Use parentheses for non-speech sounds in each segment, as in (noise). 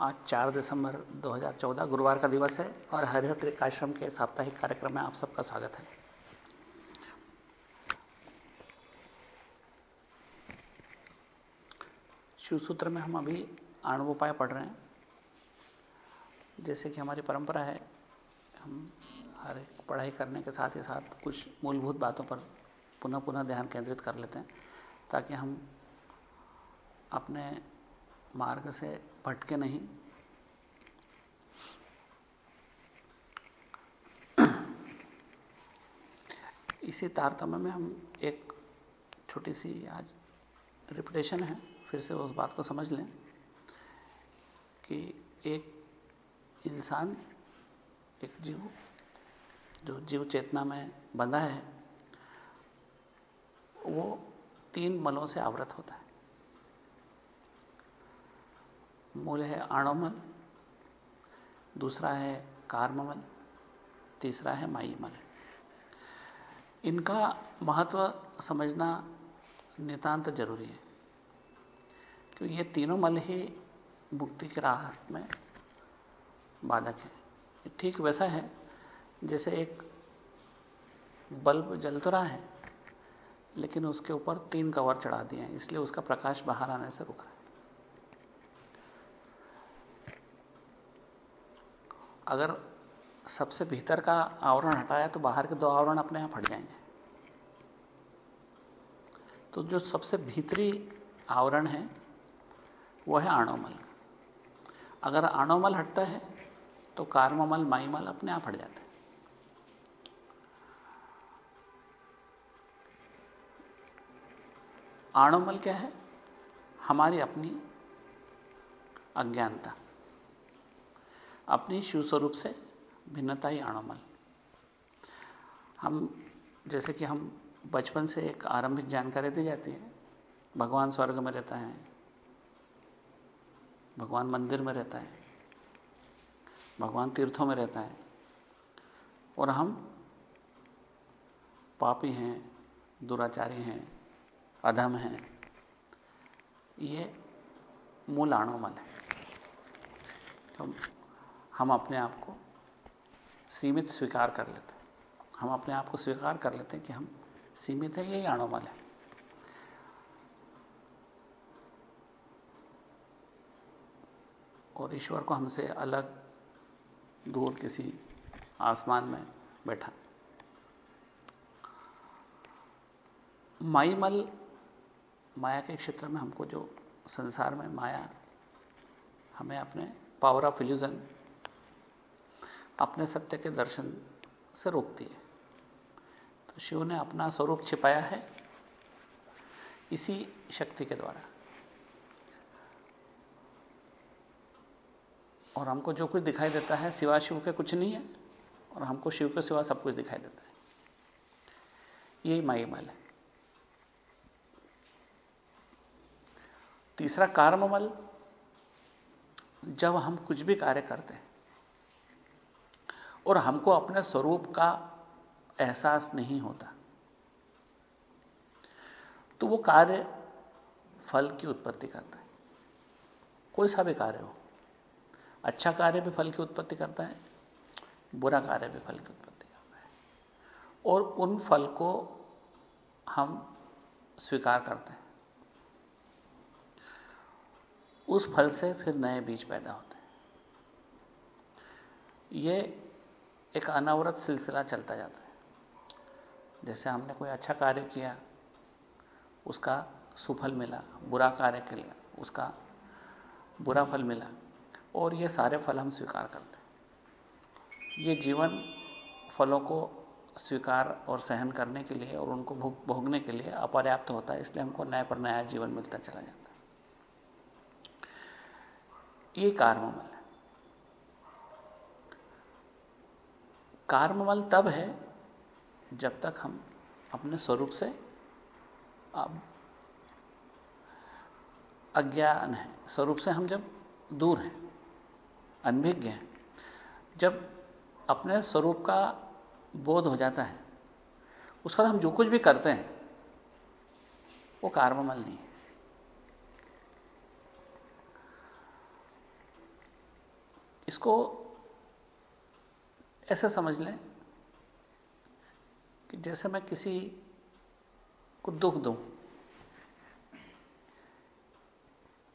आज 4 दिसंबर 2014 गुरुवार का दिवस है और हरिहर आश्रम के साप्ताहिक कार्यक्रम में आप सबका स्वागत है। शिव सूत्र में हम अभी आणव उपाय पढ़ रहे हैं। जैसे कि हमारी परंपरा है, हम हर एक पढ़ाई करने के साथ ही साथ कुछ मूलभूत बातों पर पुनः पुनः ध्यान केंद्रित कर लेते हैं ताकि हम अपने मार्ग से भटके नहीं। इसी तारतम्य में हम एक छोटी सी आज रिपीटेशन है, फिर से उस बात को समझ लें कि एक इंसान, एक जीव, जो जीव चेतना में बंधा है, वो तीन मलों से आवृत होता है। मूल है आणोमल दूसरा है कार्ममल, तीसरा है माईमल। इनका महत्व समझना नितांत ज़रूरी है, क्योंकि ये तीनों मल ही मुक्ति की राह में बाधक है। ठीक वैसा है, जैसे एक बल्ब जल तो रहा है, लेकिन उसके ऊपर तीन कवर चढ़ा दिए हैं, इसलिए उसका प्रकाश बाहर आने से रुक रहा है। अगर सबसे भीतर का आवरण हटाया तो बाहर के दो आवरण अपने यहाँ फट जाएँगे। तो जो सबसे भीतरी आवरण है वह है आणोमल। अगर आणोमल हटता है तो कार्ममल माईमल अपने आप हट जाते हैं। आणोमल क्या है? हमारी अपनी अज्ञानता। अपनी शिव स्वरूप से भिन्नता ही आणोमल। हम, जैसे कि हम बचपन से एक आरंभिक जानकारी दी जाती है, भगवान स्वर्ग में रहता है, भगवान मंदिर में रहता है, भगवान तीर्थों में रहता है, और हम पापी हैं, दुराचारी हैं, अधम हैं, ये मूल आणोमल है। तो हम अपने आप को सीमित स्वीकार कर लेते हैं। हम अपने आप को स्वीकार कर लेते हैं कि हम सीमित है यही आणोमल है। और ईश्वर को हमसे अलग दूर किसी आसमान में बैठा। माईमल माया के क्षेत्र में हमको जो संसार में माया, हमें अपने पावर ऑफ़ इल्यूजन अपने सत्य के दर्शन से रोकती है। तो शिव ने अपना स्वरूप छिपाया है इसी शक्ति के द्वारा। और हमको जो कुछ दिखाई देता है, सिवा शिव के कुछ नहीं है, और हमको शिव के सिवा सब कुछ दिखाई देता है। यही माई मल है। तीसरा कार्ममल जब हम कुछ भी कार्य करते हैं और हमको अपने स्वरूप का एहसास नहीं होता। तो वो कार्य फल की उत्पत्ति करता है। कोई सा भी कार्य हो। अच्छा कार्य भी फल की उत्पत्ति करता है, बुरा कार्य भी फल की उत्पत्ति करता है। और उन फल को हम स्वीकार करते हैं। उस फल से फिर नए बीज पैदा होते हैं। यह एक अनावरत सिलसिला चलता जाता है। जैसे हमने कोई अच्छा कार्य किया, उसका सुफल मिला, बुरा कार्य के लिए, उसका बुरा फल मिला, और ये सारे फल हम स्वीकार करते हैं। ये जीवन फलों को स्वीकार और सहन करने के लिए और उनको भोगने के लिए अपर्याप्त होता है, इसलिए हमको नया पर नया जीवन मिलता चला जाता है। ये कार्ममल है कार्ममल तब है जब तक हम अपने स्वरूप से अब अज्ञान है स्वरूप से हम जब दूर हैं अनभिज्ञ हैं जब अपने स्वरूप का बोध हो जाता है उसका हम जो कुछ भी करते हैं वो कार्ममल नहीं है इसको ऐसा समझ लें कि जैसे मैं किसी को दुख दूँ,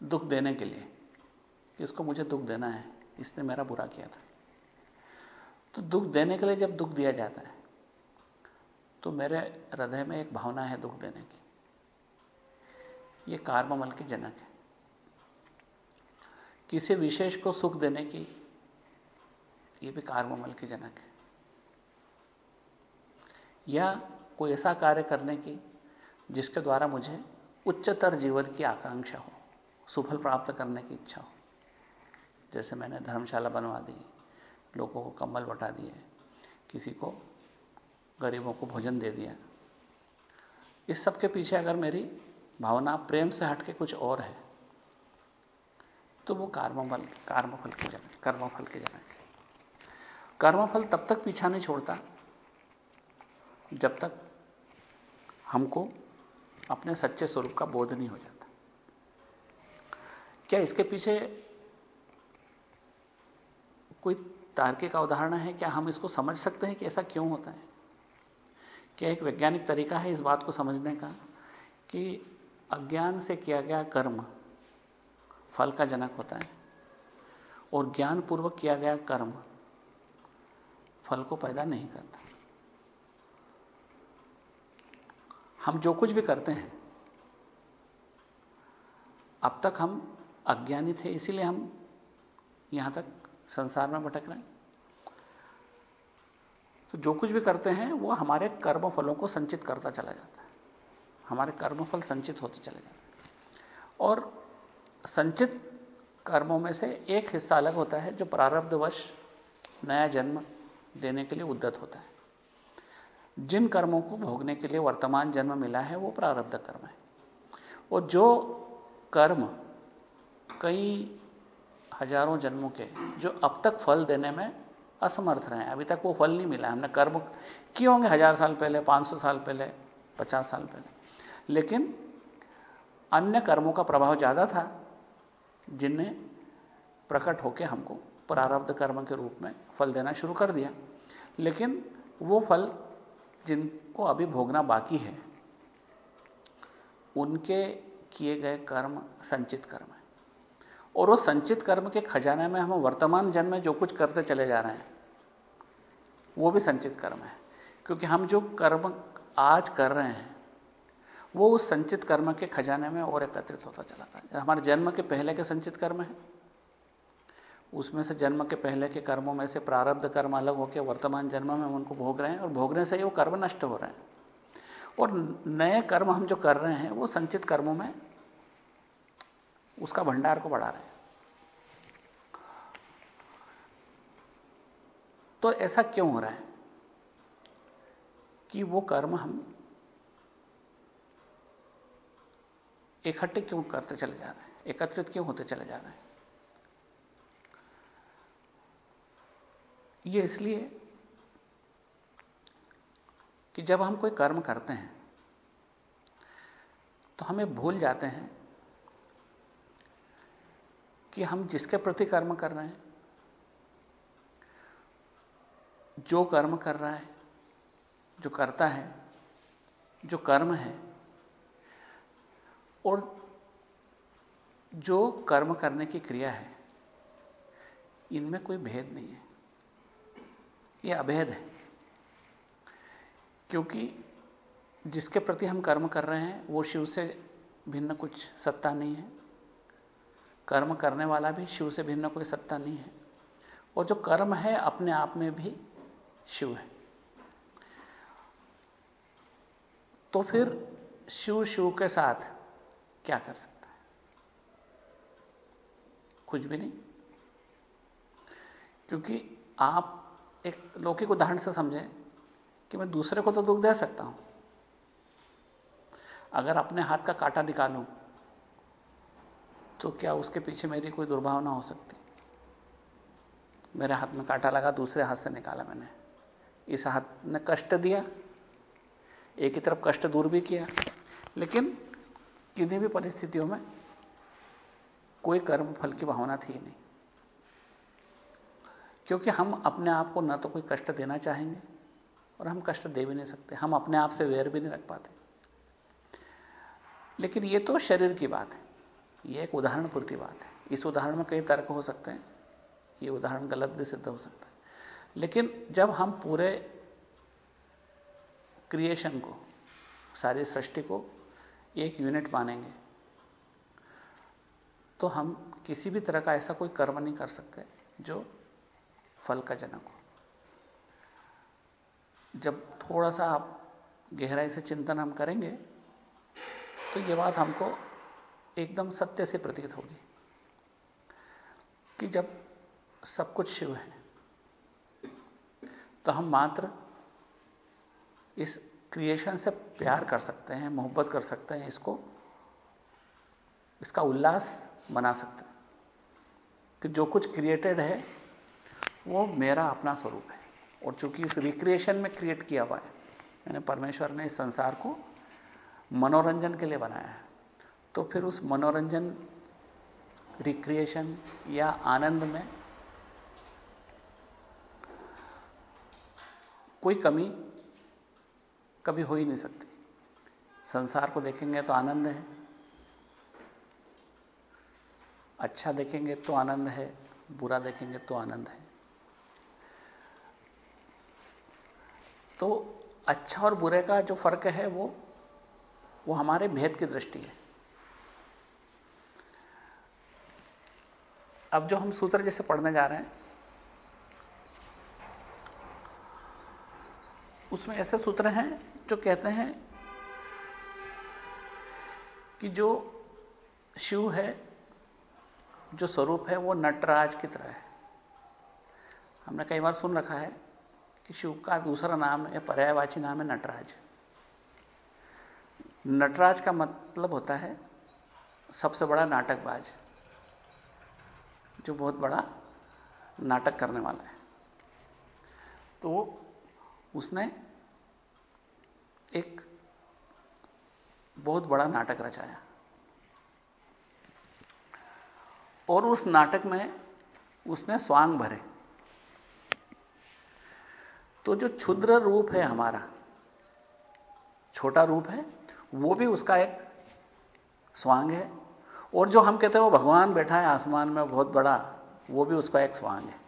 दुख देने के लिए कि इसको मुझे दुख देना है, इसने मेरा बुरा किया था। तो दुख देने के लिए जब दुख दिया जाता है तो मेरे हृदय में एक भावना है दुख देने की। यह कार्ममल की जनक है। किसी विशेष को सुख देने की यह भी कार्ममल की जनक है। या कोई ऐसा कार्य करने की जिसके द्वारा मुझे उच्चतर जीवन की आकांक्षा हो, सुफल प्राप्त करने की इच्छा हो। जैसे मैंने धर्मशाला बनवा दी, लोगों को कंबल बटा दिए, किसी को गरीबों को भोजन दे दिया। इस सब के पीछे अगर मेरी भावना प्रेम से हटके कुछ और है तो वो कर्मफल कर्मफल के जगह कर्मफल की जगह कर्मफल तब तक पीछा नहीं छोड़ता, जब तक हमको अपने सच्चे स्वरूप का बोध नहीं हो जाता। क्या इसके पीछे कोई तार्किक का उदाहरण है? क्या हम इसको समझ सकते हैं कि ऐसा क्यों होता है? क्या एक वैज्ञानिक तरीका है इस बात को समझने का कि अज्ञान से किया गया कर्म फल का जनक होता है और ज्ञान पूर्वक किया गया कर्म फल को पैदा नहीं करता। हम जो कुछ भी करते हैं, अब तक हम अज्ञानी थे, इसीलिए हम यहाँ तक संसार में भटक रहे हैं। तो जो कुछ भी करते हैं, वो हमारे कर्म फलों को संचित करता चला जाता है। हमारे कर्मफल संचित होते चले जाते हैं। और संचित कर्मों में से एक हिस्सा अलग होता है, जो प्रारब्धवश नया जन्म देने के लिए उद्दत होता है। जिन कर्मों को भोगने के लिए वर्तमान जन्म मिला है, वो प्रारब्ध कर्म है। और जो कर्म कई हज़ारों जन्मों के, जो अब तक फल देने में असमर्थ रहे हैं, अभी तक वो फल नहीं मिला। हमने कर्म किए होंगे हज़ार साल पहले 500 साल पहले 50 साल पहले। लेकिन अन्य कर्मों का प्रभाव ज़्यादा था, जिनने प्रकट होकर हमको प्रारब्ध कर्म के रूप में फल देना शुरू कर दिया। लेकिन वो फल जिनको अभी भोगना बाकी है, उनके किए गए कर्म संचित कर्म है। और वो संचित कर्म के खजाने में हम वर्तमान जन्म में जो कुछ करते चले जा रहे हैं, वो भी संचित कर्म है। क्योंकि हम जो कर्म आज कर रहे हैं, वो उस संचित कर्म के खजाने में और एकत्रित होता चला है हमारे जन्म के पहले के संचित कर्म है। उसमें से जन्म के पहले के कर्मों में से प्रारब्ध कर्म अलग होकर वर्तमान जन्म में हम उनको भोग रहे हैं और भोगने से ही वो कर्म नष्ट हो रहे हैं। और नए कर्म हम जो कर रहे हैं, वो संचित कर्मों में उसका भंडार को बढ़ा रहे हैं। तो ऐसा क्यों हो रहा है कि वो कर्म हम इकट्ठे क्यों करते चले जा रहे हैं? एकत्रित क्यों होते चले जा रहे हैं? ये इसलिए कि जब हम कोई कर्म करते हैं तो हमें भूल जाते हैं कि हम जिसके प्रति कर्म कर रहे हैं, जो कर्म कर रहा है, जो करता है, जो कर्म है, और जो कर्म करने की क्रिया है, इनमें कोई भेद नहीं है। यह अभेद है। क्योंकि जिसके प्रति हम कर्म कर रहे हैं, वो शिव से भिन्न कुछ सत्ता नहीं है। कर्म करने वाला भी शिव से भिन्न कोई सत्ता नहीं है। और जो कर्म है, अपने आप में भी शिव है। तो फिर शिव शिव के साथ क्या कर सकता है? कुछ भी नहीं। क्योंकि आप एक लौकिक उदाहरण से समझें कि मैं दूसरे को तो दुख दे सकता हूँ। अगर अपने हाथ का कांटा निकालूं तो क्या उसके पीछे मेरी कोई दुर्भावना हो सकती? मेरे हाथ में कांटा लगा, दूसरे हाथ से निकाला मैंने। इस हाथ ने कष्ट दिया, एक ही तरफ़ कष्ट दूर भी किया। लेकिन किन्हीं भी परिस्थितियों में कोई कर्म फल की भावना थी नहीं। क्योंकि हम अपने आप को न तो कोई कष्ट देना चाहेंगे और हम कष्ट दे भी नहीं सकते। हम अपने आप से वेर भी नहीं रख पाते। लेकिन ये तो शरीर की बात है। ये एक उदाहरण पूर्ति बात है। इस उदाहरण में कई तर्क हो सकते हैं। ये उदाहरण गलत भी सिद्ध हो सकता है। लेकिन जब हम पूरे क्रिएशन को, सारी सृष्टि को एक यूनिट मानेंगे तो हम किसी भी तरह का ऐसा कोई कर्म नहीं कर सकते जो फल का जनक हो। जब थोड़ा सा आप गहराई से चिंतन हम करेंगे तो यह बात हमको एकदम सत्य से प्रतीत होगी कि जब सब कुछ शिव है तो हम मात्र इस क्रिएशन से प्यार कर सकते हैं, मोहब्बत कर सकते हैं, इसको, इसका उल्लास बना सकते हैं। कि जो कुछ क्रिएटेड है वो मेरा अपना स्वरूप है। और चूँकि इस रिक्रिएशन में क्रिएट किया हुआ है यानी परमेश्वर ने इस संसार को मनोरंजन के लिए बनाया है। तो फिर उस मनोरंजन रिक्रिएशन या आनंद में कोई कमी कभी हो ही नहीं सकती। संसार को देखेंगे तो आनंद है अच्छा देखेंगे तो आनंद है, बुरा देखेंगे तो आनंद है। तो अच्छा और बुरे का जो फ़र्क है वो वो हमारे भेद की दृष्टि है। अब जो हम सूत्र जैसे पढ़ने जा रहे हैं, उसमें ऐसे सूत्र हैं जो कहते हैं कि जो शिव है, जो स्वरूप है, वो नटराज की तरह है। हमने कई बार सुन रखा है कि शिव का दूसरा नाम है पर्यायवाची नाम है नटराज। नटराज का मतलब होता है सबसे बड़ा नाटकबाज, जो बहुत बड़ा नाटक करने वाला है। तो उसने एक बहुत बड़ा नाटक रचाया। और उस नाटक में उसने स्वांग भरे। तो जो क्षुद्र रूप है हमारा, छोटा रूप है, वो भी उसका एक स्वांग है। और जो हम कहते हैं वो भगवान बैठा है आसमान में, बहुत बड़ा, वो भी उसका एक स्वांग है।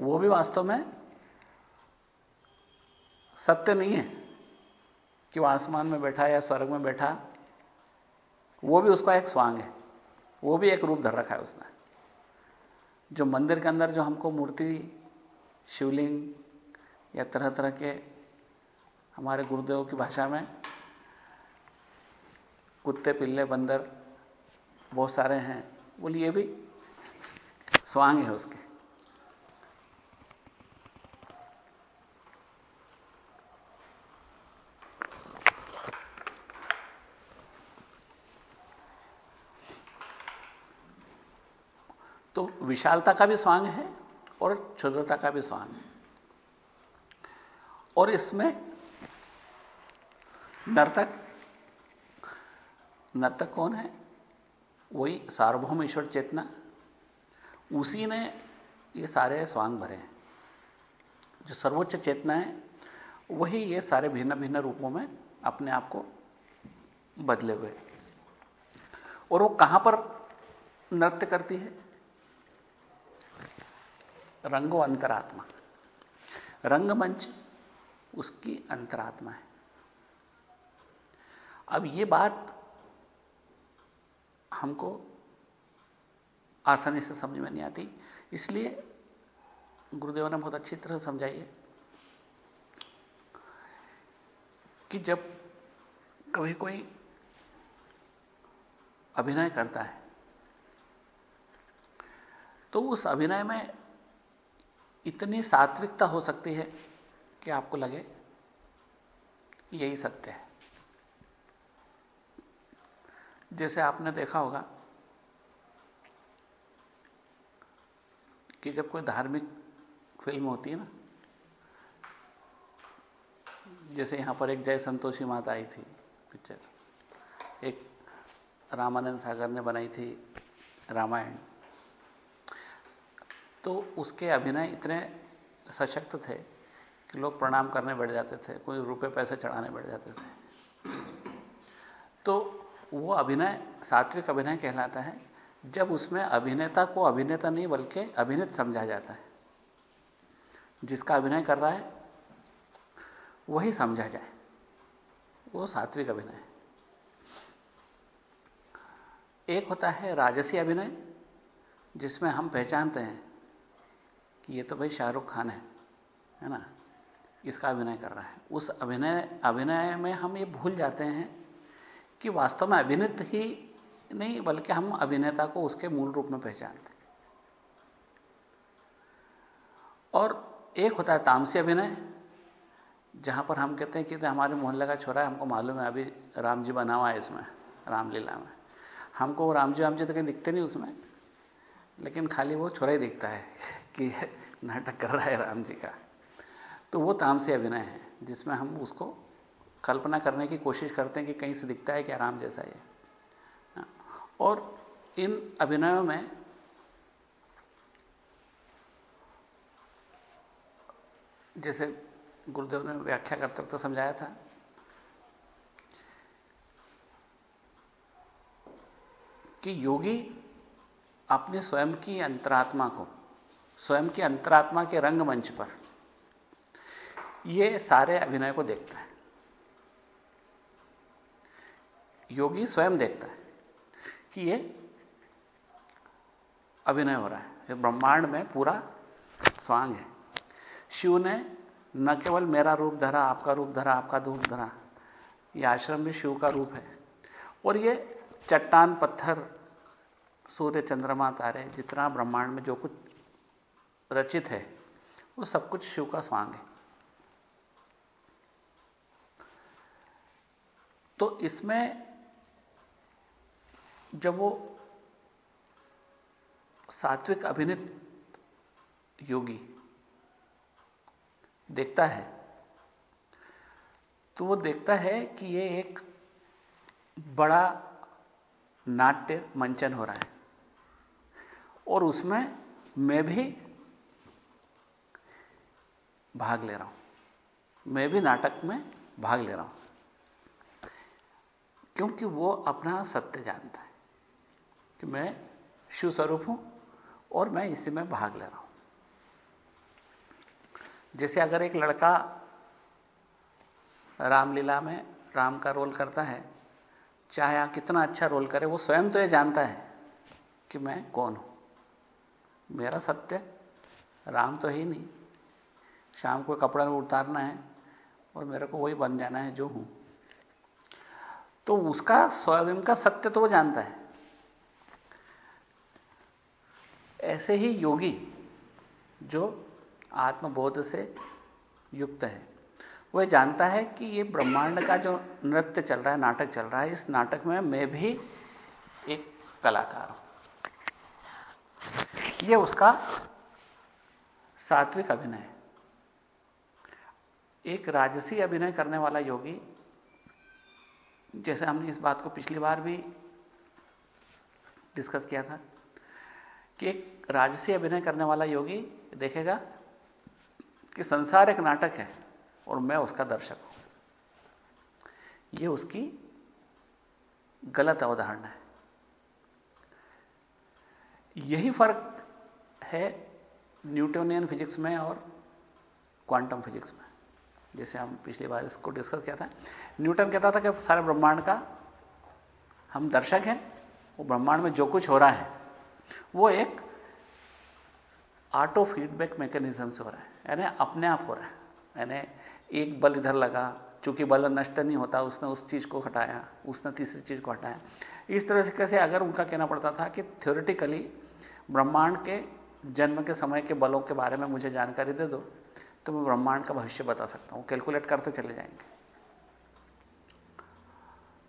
वो भी वास्तव में सत्य नहीं है कि वो आसमान में बैठा या स्वर्ग में बैठा। वो भी उसका एक स्वांग है। वो भी एक रूप धर रखा है उसने। जो मंदिर के अंदर जो हमको मूर्ति, शिवलिंग या तरह तरह के हमारे गुरुदेव की भाषा में कुत्ते, पिल्ले, बंदर बहुत सारे हैं। बोलिए भी स्वांग है उसके। तो विशालता का भी स्वांग है और क्षुद्रता का भी स्वांग है। और इसमें नर्तक नर्तक कौन है? वही सार्वभौम ईश्वर चेतना। उसी ने ये सारे स्वांग भरे हैं। जो सर्वोच्च चेतना है, वही ये सारे भिन्न भिन्न रूपों में अपने आप को बदले हुए। और वो कहाँ पर नृत्य करती है? रंगो अंतरात्मा। रंगमंच उसकी अंतरात्मा है। अब ये बात हमको आसानी से समझ में नहीं आती। इसलिए गुरुदेव ने बहुत अच्छी तरह समझाई है कि जब कभी कोई अभिनय करता है तो उस अभिनय में इतनी सात्विकता हो सकती है कि आपको लगे यही सत्य है। जैसे आपने देखा होगा कि जब कोई धार्मिक फ़िल्म होती है ना, जैसे यहाँ पर एक जय संतोषी माता आई थी पिक्चर, एक रामानंद सागर ने बनाई थी रामायण तो उसके अभिनय इतने सशक्त थे कि लोग प्रणाम करने बैठ जाते थे, कोई रुपए पैसे चढ़ाने बैठ जाते थे। तो वो अभिनय, सात्विक अभिनय कहलाता है। जब उसमें अभिनेता को अभिनेता नहीं, बल्कि अभिनेत समझा जाता है। जिसका अभिनय कर रहा है, वही समझा जाए। वो सात्विक अभिनय एक होता है राजसी अभिनय, जिसमें हम पहचानते हैं कि ये तो भाई शाहरुख खान है है ना? इसका अभिनय कर रहा है। उस अभिनय अभिनय में हम ये भूल जाते हैं कि वास्तव में अभिनेत ही नहीं, बल्कि हम अभिनेता को उसके मूल रूप में पहचानते हैं। और एक होता है तामसी अभिनय, जहाँ पर हम कहते हैं कि तो हमारे मोहल्ले का छोरा है, हमको मालूम है अभी राम जी बना हुआ है इसमें, रामलीला में। हमको राम जी राम जी तो कहीं दिखते नहीं उसमें, लेकिन खाली वो छोरा ही दिखता है (laughs) कि नाटक कर रहा है राम जी का। तो वो तामसी अभिनय है, जिसमें हम उसको कल्पना करने की कोशिश करते हैं कि कहीं से दिखता है कि आराम जैसा ये हाँ। और इन अभिनयों में जैसे गुरुदेव ने व्याख्या करते वक्त तो समझाया था, कि योगी अपने स्वयं की अंतरात्मा को, स्वयं की अंतरात्मा के रंगमंच पर यह सारे अभिनय को देखता है। योगी स्वयं देखता है कि ये अभिनय हो रहा है। ये ब्रह्मांड में पूरा स्वांग है। शिव ने न केवल मेरा रूप धरा, आपका रूप धरा, आपका रूप धरा यह आश्रम भी शिव का रूप है। और ये चट्टान, पत्थर, सूर्य, चंद्रमा, तारे, जितना ब्रह्मांड में जो कुछ रचित है, वो सब कुछ शिव का स्वांग है। तो इसमें जब वो सात्विक अभिनित योगी देखता है तो वो देखता है कि ये एक बड़ा नाट्य मंचन हो रहा है। और उसमें मैं भी भाग ले रहा हूँ। मैं भी नाटक में भाग ले रहा हूँ। क्योंकि वो अपना सत्य जानता है कि मैं शिव स्वरूप हूँ और मैं इसी में भाग ले रहा हूँ। जैसे अगर एक लड़का रामलीला में राम का रोल करता है, चाहे आप कितना अच्छा रोल करे, वो स्वयं तो ये जानता है कि मैं कौन हूँ। मेरा सत्य राम तो ही नहीं। शाम को कपड़ा उतारना है और मेरे को वही बन जाना है जो हूँ। तो उसका स्वयं का सत्य तो वो जानता है। ऐसे ही योगी जो आत्मबोध से युक्त है वह जानता है कि ये ब्रह्मांड का जो नृत्य चल रहा है, नाटक चल रहा है, इस नाटक में मैं भी एक कलाकार हूँ। यह उसका सात्विक अभिनय एक राजसी अभिनय करने वाला योगी जैसे हमने इस बात को पिछली बार भी डिस्कस किया था कि एक राजसी अभिनय करने वाला योगी देखेगा कि संसार एक नाटक है और मैं उसका दर्शक हूँ। यह उसकी गलत अवधारणा है। यही फ़र्क है न्यूटोनियन फिजिक्स में और क्वांटम फिजिक्स में। जैसे हम पिछली बार इसको डिस्कस किया था। न्यूटन कहता था कि सारे ब्रह्मांड का हम दर्शक हैं, वो ब्रह्मांड में जो कुछ हो रहा है, वो एक ऑटो फीडबैक मैकेनिज्म से हो रहा है, यानी अपने आप हो रहा है। यानी एक बल इधर लगा, चूँकि बल नष्ट नहीं होता, उसने उस चीज़ को हटाया, उसने तीसरी चीज़ को हटाया। इस तरह से कैसे अगर उनका कहना पड़ता था कि थ्योरेटिकली ब्रह्मांड के जन्म के समय के बलों के बारे में मुझे जानकारी दे दो तो मैं ब्रह्मांड का भविष्य बता सकता हूँ। कैलकुलेट करते चले जाएँगे।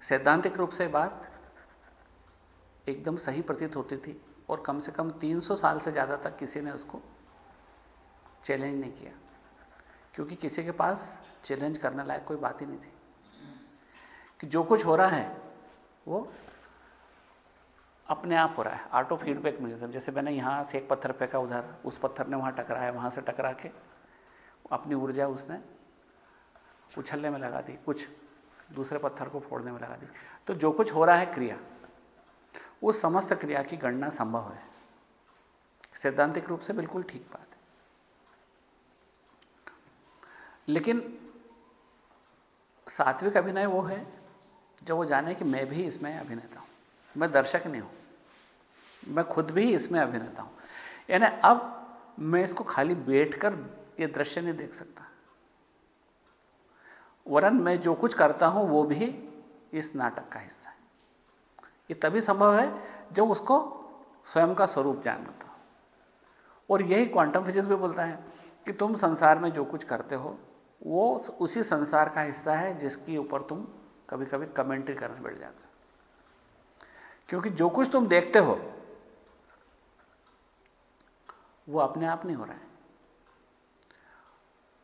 सैद्धांतिक रूप से बात एकदम सही प्रतीत होती थी और कम से कम 300 साल से ज़्यादा तक किसी ने उसको चैलेंज नहीं किया। क्योंकि किसी के पास चैलेंज करने लायक कोई बात ही नहीं थी। कि जो कुछ हो रहा है, वो अपने आप हो रहा है। ऑटो फीडबैक मैकेनिज्म जैसे मैंने यहाँ से एक पत्थर फेंका उधर, उस पत्थर ने वहाँ टकराया, वहाँ से टकरा के अपनी ऊर्जा उसने उछलने में लगा दी, कुछ दूसरे पत्थर को फोड़ने में लगा दी। तो जो कुछ हो रहा है क्रिया उस समस्त क्रिया की गणना संभव है। सैद्धांतिक रूप से बिल्कुल ठीक बात है। लेकिन सात्विक अभिनय वो है, जो वो जाने कि मैं भी इसमें अभिनेता हूँ। मैं दर्शक नहीं हूँ। मैं खुद भी इसमें अभिनेता हूँ। यानी अब मैं इसको खाली बैठकर ये दृश्य नहीं देख सकता। वरन मैं जो कुछ करता हूँ, वो भी इस नाटक का हिस्सा है। ये तभी संभव है जब उसको स्वयं का स्वरूप जान लेता और यही क्वांटम फिजिक्स भी बोलता है कि तुम संसार में जो कुछ करते हो, वो उसी संसार का हिस्सा है जिसके ऊपर तुम कभी कभी कमेंट्री करने बैठ जाते हो। क्योंकि जो कुछ तुम देखते हो, वो अपने आप नहीं हो रहा है।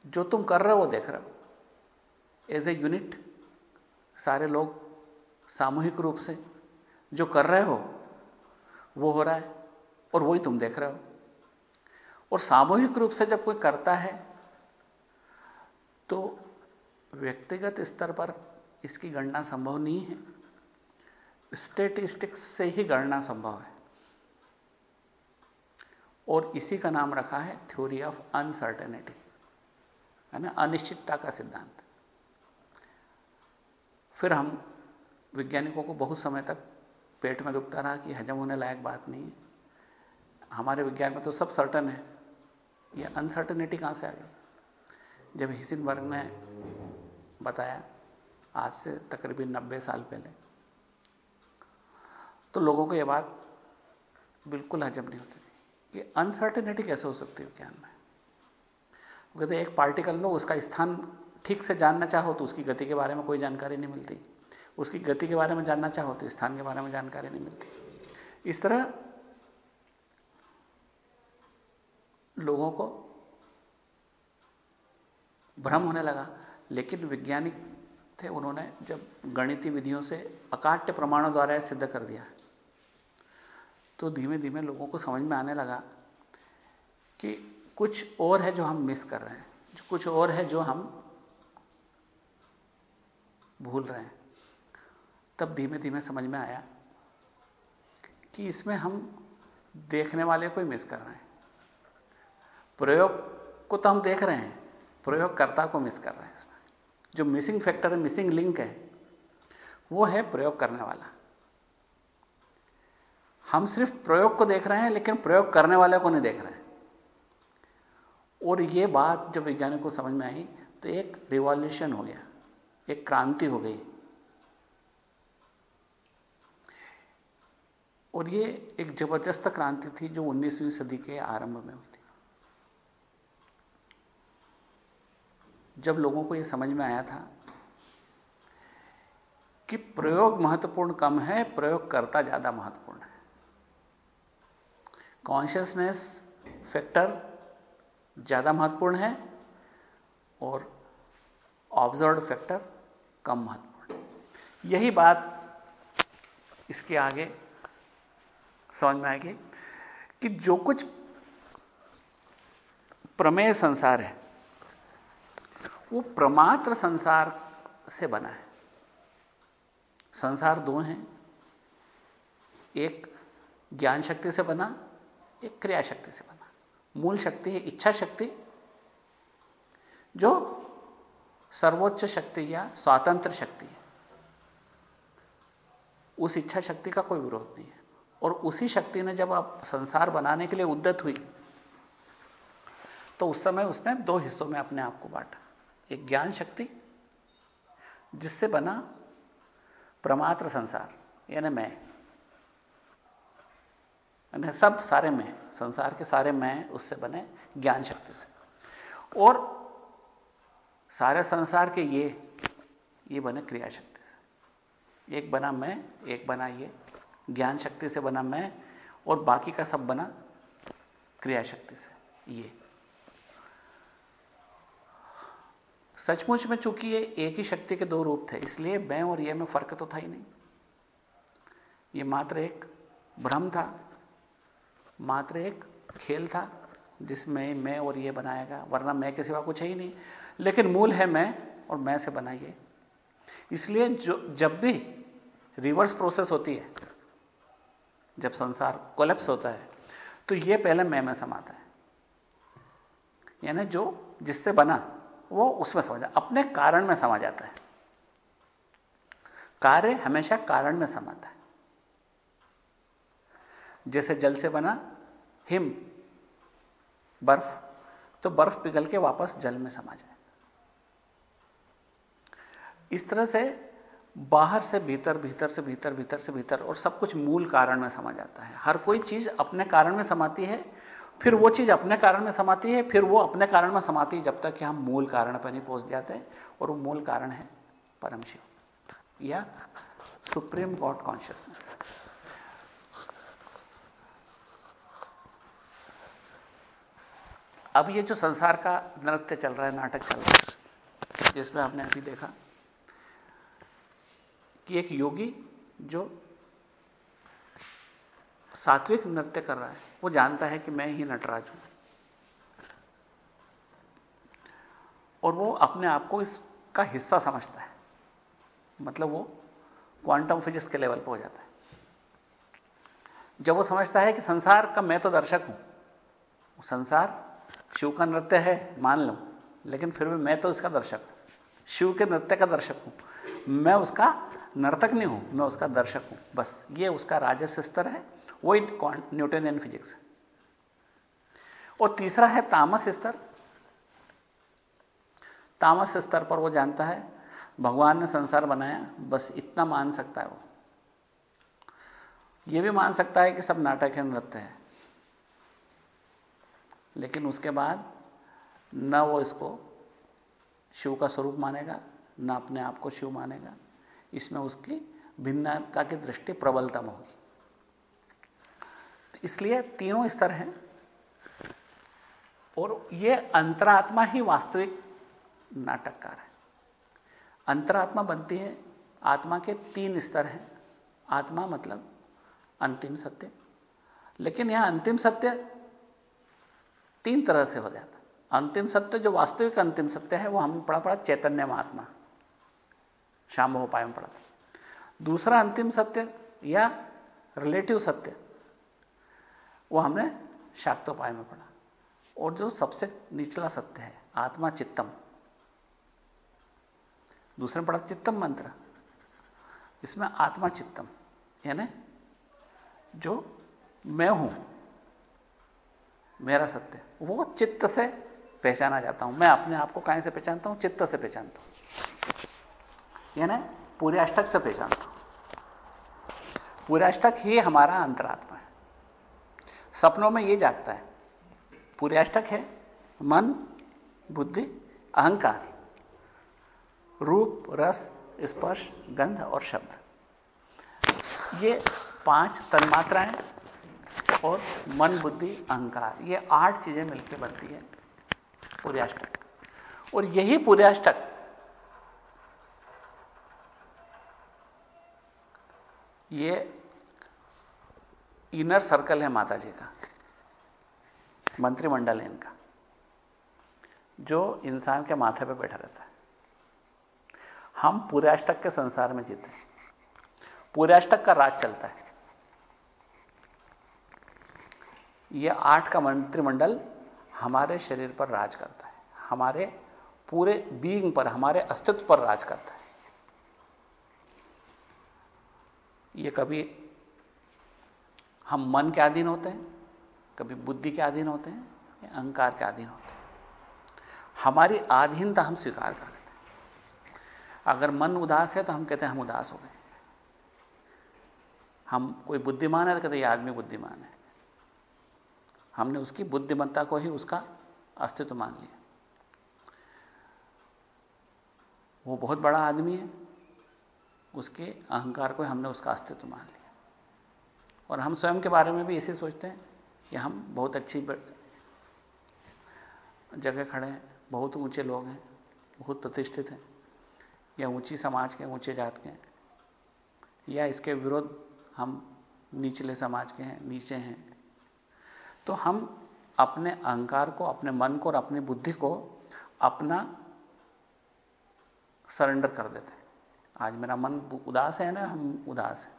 जो तुम कर रहे हो देख रहे हो। एज ए यूनिट सारे लोग सामूहिक रूप से जो कर रहे हो, वो हो रहा है और वही तुम देख रहे हो। और सामूहिक रूप से जब कोई करता है तो व्यक्तिगत स्तर पर इसकी गणना संभव नहीं है। स्टेटिस्टिक्स से ही गणना संभव है। और इसी का नाम रखा है थ्योरी ऑफ़ अनसर्टेनिटी है ना? अनिश्चितता का सिद्धांत। फिर हम वैज्ञानिकों को बहुत समय तक पेट में दुखता रहा कि हजम होने लायक बात नहीं है। हमारे विज्ञान में तो सब सर्टन है। ये अनसर्टनिटी कहाँ से आ गई जब हिसिनबर्ग ने बताया, आज से तकरीबन नब्बे साल पहले तो लोगों को यह बात बिल्कुल हजम नहीं होती थी कि अनसर्टेनिटी कैसे हो सकती है विज्ञान में? कहते एक पार्टिकल लो उसका स्थान ठीक से जानना चाहो तो उसकी गति के बारे में कोई जानकारी नहीं मिलती। उसकी गति के बारे में जानना चाहो तो स्थान के बारे में जानकारी नहीं मिलती। इस तरह लोगों को भ्रम होने लगा, लेकिन वैज्ञानिक थे, उन्होंने जब गणितीय विधियों से अकाट्य प्रमाणों द्वारा सिद्ध कर दिया तो धीमे धीमे लोगों को समझ में आने लगा कि कुछ और है जो हम मिस कर रहे हैं, कुछ और है जो हम भूल रहे हैं। तब धीमे धीमे समझ में आया कि इसमें हम देखने वाले को ही मिस कर रहे हैं। प्रयोग को तो हम देख रहे हैं, प्रयोगकर्ता को मिस कर रहे हैं इसमें। जो मिसिंग फैक्टर है मिसिंग लिंक है, वो है प्रयोग करने वाला। हम सिर्फ़ प्रयोग को देख रहे हैं, लेकिन प्रयोग करने वाले को नहीं देख रहे हैं। और ये बात जब वैज्ञानिक को समझ में आई तो एक रिवॉल्यूशन हो गया, एक क्रांति हो गई। और ये एक ज़बरदस्त क्रांति थी जो 19वीं सदी के आरंभ में हुई थी। जब लोगों को यह समझ में आया था कि प्रयोग महत्वपूर्ण कम है, प्रयोग करता ज़्यादा महत्वपूर्ण है। कॉन्शियसनेस फैक्टर ज़्यादा महत्वपूर्ण है और ऑब्ज़र्व फैक्टर कम महत्वपूर्ण यही बात इसके आगे समझ में आएगी कि जो कुछ प्रमेय संसार है, वो प्रमात्र संसार से बना है। संसार दो हैं, एक ज्ञान शक्ति से बना, एक क्रिया शक्ति से बना। मूल शक्ति है, इच्छा शक्ति, जो सर्वोच्च शक्ति या स्वातंत्र शक्ति है। उस इच्छा शक्ति का कोई विरोध नहीं है। और उसी शक्ति ने जब आप संसार बनाने के लिए उद्दत हुई तो उस समय उसने दो हिस्सों में अपने आप को बांटा। एक ज्ञान शक्ति, जिससे बना प्रमात्र संसार, यानी मैं। यानी सब सारे मैं, संसार के सारे मैं उससे बने ज्ञान शक्ति से। और सारे संसार के ये ये बने क्रिया शक्ति से। एक बना मैं, एक बना ये। ज्ञान शक्ति से बना मैं, और बाकी का सब बना क्रिया शक्ति से, ये। सचमुच में चूँकि ये एक ही शक्ति के दो रूप थे, इसलिए मैं और ये में फ़र्क तो था ही नहीं। ये मात्र एक भ्रम था मात्र एक खेल था, जिसमें मैं और ये बनाएगा वरना मैं के सिवा कुछ है ही नहीं। लेकिन मूल है मैं और मैं से बनाइए इसलिए जो, जब भी रिवर्स प्रोसेस होती है, जब संसार कोलेप्स होता है तो ये पहले मैं में समाता है। यानी जो जिससे बना, वो उसमें समझ अपने कारण में समा जाता है। कार्य हमेशा कारण में समाता है। जैसे जल से बना हिम, बर्फ़ तो बर्फ़ पिघल के वापस जल में समा जाए। इस तरह से बाहर से भीतर भीतर से भीतर भीतर से भीतर और सब कुछ मूल कारण में समा जाता है। हर कोई चीज़ अपने कारण में समाती है, फिर वो चीज़ अपने कारण में समाती है, फिर वो अपने कारण में समाती है, जब तक कि हम मूल कारण पर नहीं पहुँच जाते और वो मूल कारण है परम शिव या सुप्रीम गॉड कॉन्शियसनेस। अब ये जो संसार का नृत्य चल रहा है, नाटक चल रहा है, जिसमें आपने अभी देखा कि एक योगी जो सात्विक नृत्य कर रहा है, वो जानता है कि मैं ही नटराज हूँ। और वो अपने आप को इसका हिस्सा समझता है। मतलब वो क्वांटम फिजिक्स के लेवल पर हो जाता है। जब वो समझता है कि संसार का मैं तो दर्शक हूँ संसार शिव का नृत्य है, मान लो, लेकिन फिर भी मैं तो उसका दर्शक हूँ। शिव के नृत्य का दर्शक हूँ। मैं उसका नर्तक नहीं हूँ, मैं उसका दर्शक हूँ। बस, ये उसका राजस्व स्तर है वही न्यूटनियन फिजिक्स है। और तीसरा है तामस स्तर। तामस स्तर पर वो जानता है, भगवान ने संसार बनाया, बस इतना मान सकता है वो। ये भी मान सकता है कि सब नाटक है, नृत्य है। लेकिन उसके बाद न वो इसको शिव का स्वरूप मानेगा, न अपने आप को शिव मानेगा। इसमें उसकी भिन्नता की दृष्टि प्रबलतम होगी। तो इसलिए तीनों स्तर हैं और ये अंतरात्मा ही वास्तविक नाटककार है। अंतरात्मा बनती है, आत्मा के तीन स्तर हैं। आत्मा मतलब अंतिम सत्य। लेकिन यह अंतिम सत्य तीन तरह से हो जाता अंतिम सत्य, जो वास्तविक अंतिम सत्य है, वो हमने पढ़ा पढ़ा चैतन्य महात्मा, शाम उपाय में पढ़ा था दूसरा अंतिम सत्य या रिलेटिव सत्य, वो हमने शाक्तोपाय में पढ़ा। और जो सबसे निचला सत्य है, आत्मा चित्तम। दूसरे में पढ़ा चित्तम मंत्र। इसमें आत्मा चित्तम, यानी जो मैं हूँ मेरा सत्य वो चित्त से पहचाना जाता हूँ। मैं अपने आप को कहाँ से पहचानता हूँ, चित्त से पहचानता हूँ। यानी पूरे अष्टक से पहचानता हूँ। पूरे अष्टक ही हमारा अंतरात्मा है। सपनों में ये जागता है, पूरे अष्टक है मन, बुद्धि, अहंकार, रूप, रस, स्पर्श, गंध और शब्द। ये पाँच तन्मात्राएँ और मन, बुद्धि, अहंकार, ये आठ चीज़ें मिलकर बनती है पूर्याष्टक। और यही पूर्याष्टक ये इनर सर्कल है माता जी का, मंत्रिमंडल है इनका, जो इंसान के माथे पे बैठा रहता है। हम पूर्याष्टक के संसार में जीते हैं। पूरे अष्टक का राज चलता है। यह आठ का मंत्रिमंडल हमारे शरीर पर राज करता है। हमारे पूरे बीइंग पर, हमारे अस्तित्व पर राज करता है। ये कभी हम मन के अधीन होते हैं, कभी बुद्धि के अधीन होते हैं, या अहंकार के अधीन होते हैं। हमारी आधीनता हम स्वीकार कर लेते हैं। अगर मन उदास है तो हम कहते हैं हम उदास हो गए हम कोई बुद्धिमान है तो कहते हैं आदमी बुद्धिमान है। हमने उसकी बुद्धिमत्ता को ही उसका अस्तित्व मान लिया। वो बहुत बड़ा आदमी है, उसके अहंकार को हमने उसका अस्तित्व मान लिया। और हम स्वयं के बारे में भी ऐसे सोचते हैं कि हम बहुत अच्छी जगह खड़े हैं, बहुत ऊँचे लोग हैं, बहुत प्रतिष्ठित हैं, या ऊँची समाज के, ऊँचे जात के हैं, या इसके विरोध हम निचले समाज के हैं, नीचे हैं तो हम अपने अहंकार को, अपने मन को और अपनी बुद्धि को अपना सरेंडर कर देते हैं। आज मेरा मन उदास है ना, हम उदास हैं।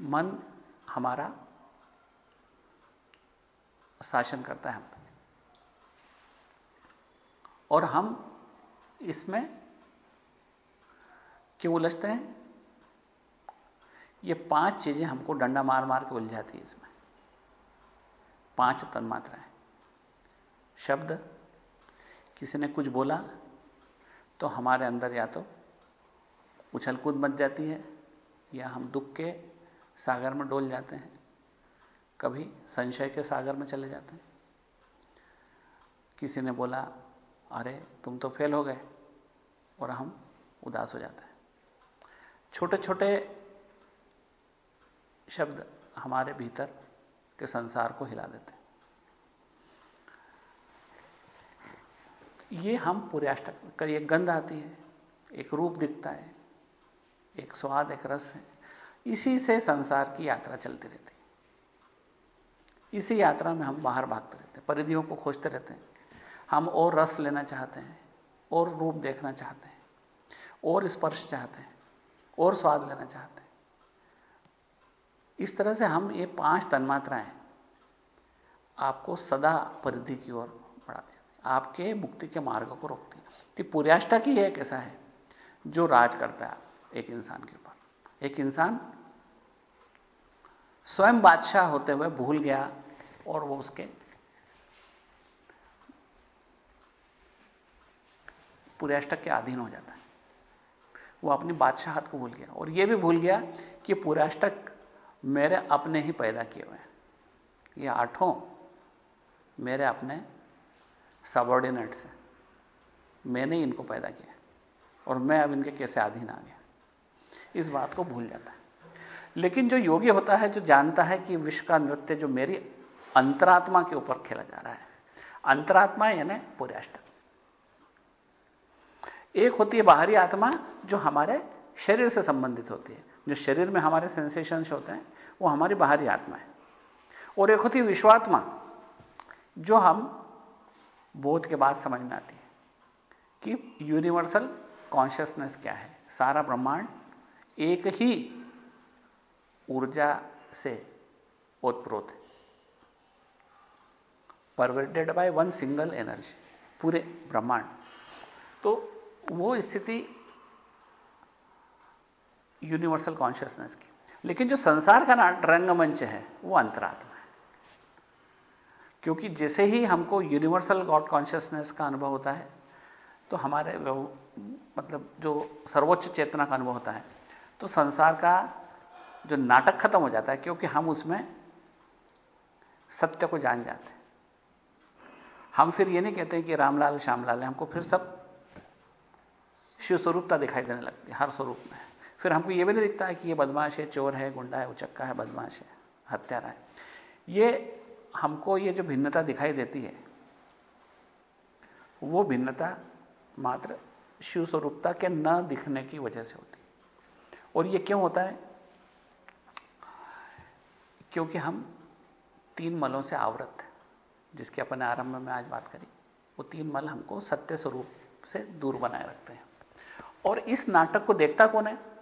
मन हमारा शासन करता है हम और हम इसमें क्यों उलझते हैं? ये पाँच चीज़ें हमको डंडा मार मार के उलझाती है इसमें। पाँच तन्मात्राएँ। शब्द, किसी ने कुछ बोला तो हमारे अंदर या तो उछल कूद मच जाती है, या हम दुख के सागर में डोल जाते हैं, कभी संशय के सागर में चले जाते हैं। किसी ने बोला, अरे, तुम तो फेल हो गए, और हम उदास हो जाते हैं। छोटे छोटे शब्द हमारे भीतर के संसार को हिला देते ये हम पूरे अष्टक कर एक गंध आती है, एक रूप दिखता है, एक स्वाद, एक रस है। इसी से संसार की यात्रा चलती रहती है। इसी यात्रा में हम बाहर भागते रहते हैं, परिधियों को खोजते रहते हैं। हम और रस लेना चाहते हैं, और रूप देखना चाहते हैं, और स्पर्श चाहते हैं, और स्वाद लेना चाहते हैं। इस तरह से हम ये पाँच तन्मात्राएँ आपको सदा परिधि की ओर बढ़ाती आपके मुक्ति के मार्ग को रोकती है तो पुर्याष्टा की एक ऐसा है? जो राज करता है एक इंसान के ऊपर। एक इंसान स्वयं बादशाह होते हुए भूल गया और वो उसके पुर्याष्टक के अधीन हो जाता है। वो अपनी बादशाहत को भूल गया। और ये भी भूल गया कि पुर्याष्टक मेरे अपने ही पैदा किए हुए हैं। ये आठों मेरे अपने सबॉर्डिनेट्स हैं मैंने इनको पैदा किया और मैं अब इनके कैसे अधीन आ गया। इस बात को भूल जाता है। लेकिन जो योगी होता है, जो जानता है कि विश्व का नृत्य जो मेरी अंतरात्मा के ऊपर खेला जा रहा है। अंतरात्मा यानी पुर्याष्टक एक होती है बाहरी आत्मा जो हमारे शरीर से संबंधित होती है। जो शरीर में हमारे सेंसेशंस होते हैं, वो हमारी बाहरी आत्मा है। और एक होती विश्वात्मा, जो हम बोध के बाद समझ में आती है कि यूनिवर्सल कॉन्शियसनेस क्या है। सारा ब्रह्मांड एक ही ऊर्जा से ओतप्रोत है। Pervaded by one single energy पूरे ब्रह्मांड। तो वो स्थिति यूनिवर्सल कॉन्शियसनेस की। लेकिन जो संसार का रंगमंच है, वो अंतरात्मा है। क्योंकि जैसे ही हमको यूनिवर्सल गॉड कॉन्शियसनेस का अनुभव होता है तो हमारे मतलब जो सर्वोच्च चेतना का अनुभव होता है तो संसार का जो नाटक खत्म हो जाता है, क्योंकि हम उसमें सत्य को जान जाते हैं। हम फिर ये नहीं कहते कि रामलाल, श्यामलाल है, हमको फिर सब शिव स्वरूपता दिखाई देने लगती है, हर स्वरूप में। फिर हमको यह भी नहीं दिखता है कि ये बदमाश है, चोर है, गुंडा है, उचक्का है, बदमाश है, हत्यारा है। ये हमको ये जो भिन्नता दिखाई देती है, वो भिन्नता मात्र शिव स्वरूपता के न दिखने की वजह से होती है। और ये क्यों होता है? क्योंकि हम तीन मलों से आवृत हैं, जिसके अपने आरंभ में आज बात करी। वो तीन मल हमको सत्य स्वरूप से दूर बनाए रखते हैं। और इस नाटक को देखता कौन है?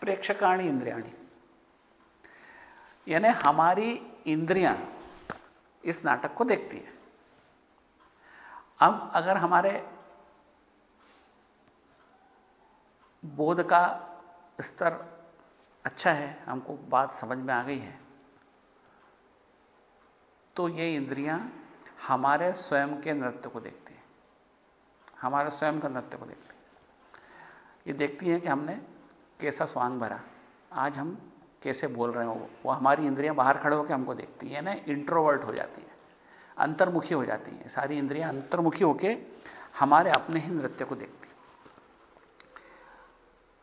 प्रेक्षकाणी इंद्रियाणी। यानी हमारी इंद्रियाँ इस नाटक को देखती है। अब अगर हमारे बोध का स्तर अच्छा है, हमको बात समझ में आ गई है तो ये इंद्रियाँ हमारे स्वयं के नृत्य को देखती हैं। हमारे स्वयं का नृत्य को देखती हैं। ये देखती हैं कि हमने कैसा स्वांग भरा। आज हम कैसे बोल रहे हो, वो हमारी इंद्रियाँ बाहर खड़े होकर हमको देखती है, ना, इंट्रोवर्ट हो जाती है, अंतर्मुखी हो जाती हैं, सारी इंद्रियाँ अंतर्मुखी होकर हमारे अपने ही नृत्य को देखती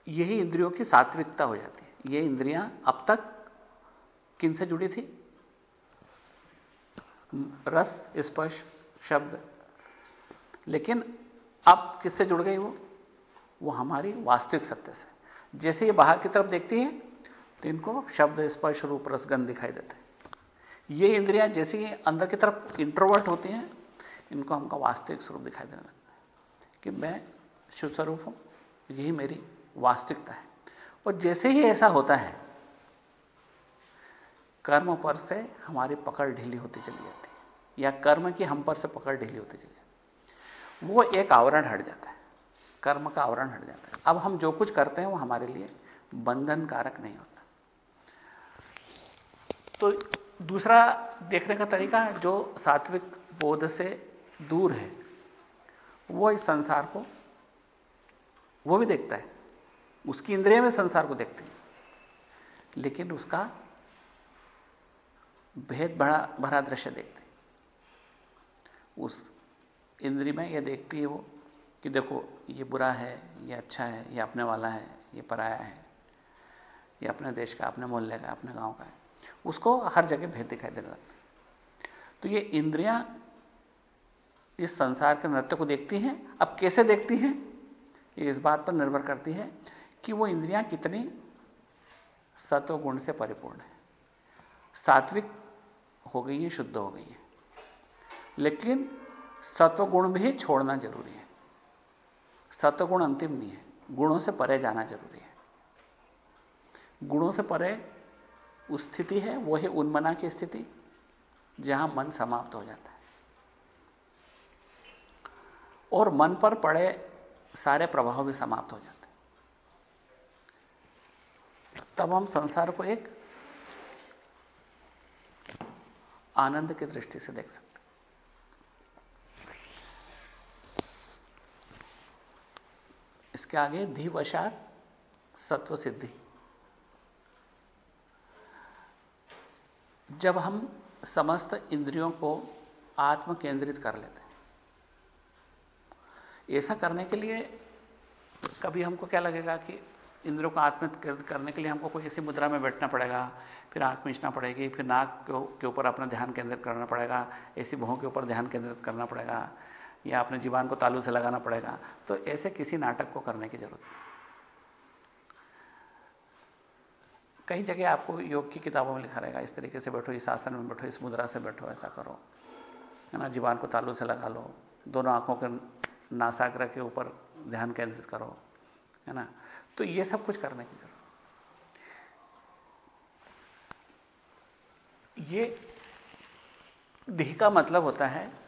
यही इंद्रियों की सात्विकता हो जाती है। ये इंद्रियाँ अब तक किन से जुड़ी थी? रस, स्पर्श, शब्द। लेकिन अब किससे जुड़ गई वो? वो हमारी वास्तविक सत्य से। जैसे ये बाहर की तरफ़ देखती है तो इनको शब्द स्पर्श रूप रसगंध दिखाई देते हैं। ये इंद्रियाँ जैसे ही अंदर की तरफ़ इंट्रोवर्ट होती हैं, इनको हमका वास्तविक स्वरूप दिखाई देने लगता है कि मैं शुभ स्वरूप हूँ, यही मेरी वास्तविकता है। और जैसे ही ऐसा होता है, कर्म पर से हमारी पकड़ ढीली होती चली जाती है, या कर्म की हम पर से पकड़ ढीली होती चली जाती है। वो एक आवरण हट जाता है। कर्म का आवरण हट जाता है। अब हम जो कुछ करते हैं, वो हमारे लिए बंधन कारक नहीं होता। तो दूसरा देखने का तरीका जो सात्विक बोध से दूर है, वो इस संसार को, वो भी देखता है। उसकी इंद्रिय में संसार को देखती है। लेकिन उसका भेद भरा भरा दृश्य देखती उस इंद्री में यह देखती है वो कि देखो, ये बुरा है, ये अच्छा है, ये अपने वाला है, ये पराया है, ये अपने देश का, अपने मोहल्ले का, अपने गाँव का है। उसको हर जगह भेद दिखाई देने लगता तो ये इंद्रियाँ इस संसार के नृत्य को देखती हैं। अब कैसे देखती हैं? ये इस बात पर निर्भर करती है कि वो इंद्रियाँ कितनी सत्व गुण से परिपूर्ण है। सात्विक हो गई है, शुद्ध हो गई है। लेकिन सत्व गुण भी छोड़ना ज़रूरी है। सत्व गुण अंतिम नहीं है। गुणों से परे जाना ज़रूरी है। गुणों से परे उस स्थिति है, वो है उन्मना की स्थिति, जहाँ मन समाप्त हो जाता है। और मन पर पड़े सारे प्रभाव भी समाप्त हो जाते हैं। तब हम संसार को एक आनंद की दृष्टि से देख सकते इसके आगे धीवशात सत्व सिद्धि जब हम समस्त इंद्रियों को आत्म केंद्रित कर लेते हैं, ऐसा करने के लिए कभी हमको क्या लगेगा कि इंद्रियों को आत्म केंद्रित करने के लिए हमको कोई ऐसी मुद्रा में बैठना पड़ेगा, फिर आँख मिचना पड़ेगी, फिर नाक के ऊपर अपना ध्यान केंद्रित करना पड़ेगा, ऐसी भों के ऊपर ध्यान केंद्रित करना पड़ेगा। या अपने जीवन को तालू से लगाना पड़ेगा। तो ऐसे किसी नाटक को करने की ज़रूरत नहीं। कई जगह आपको योग की किताबों में लिखा रहेगा, इस तरीके से बैठो, इस आसन में बैठो, इस मुद्रा से बैठो, ऐसा करो। है ना, जीवन को तालू से लगा लो। दोनों आँखों के नासाग्रह के ऊपर ध्यान केंद्रित करो। है ना तो ये सब कुछ करने की ज़रूरत ये देह का मतलब होता है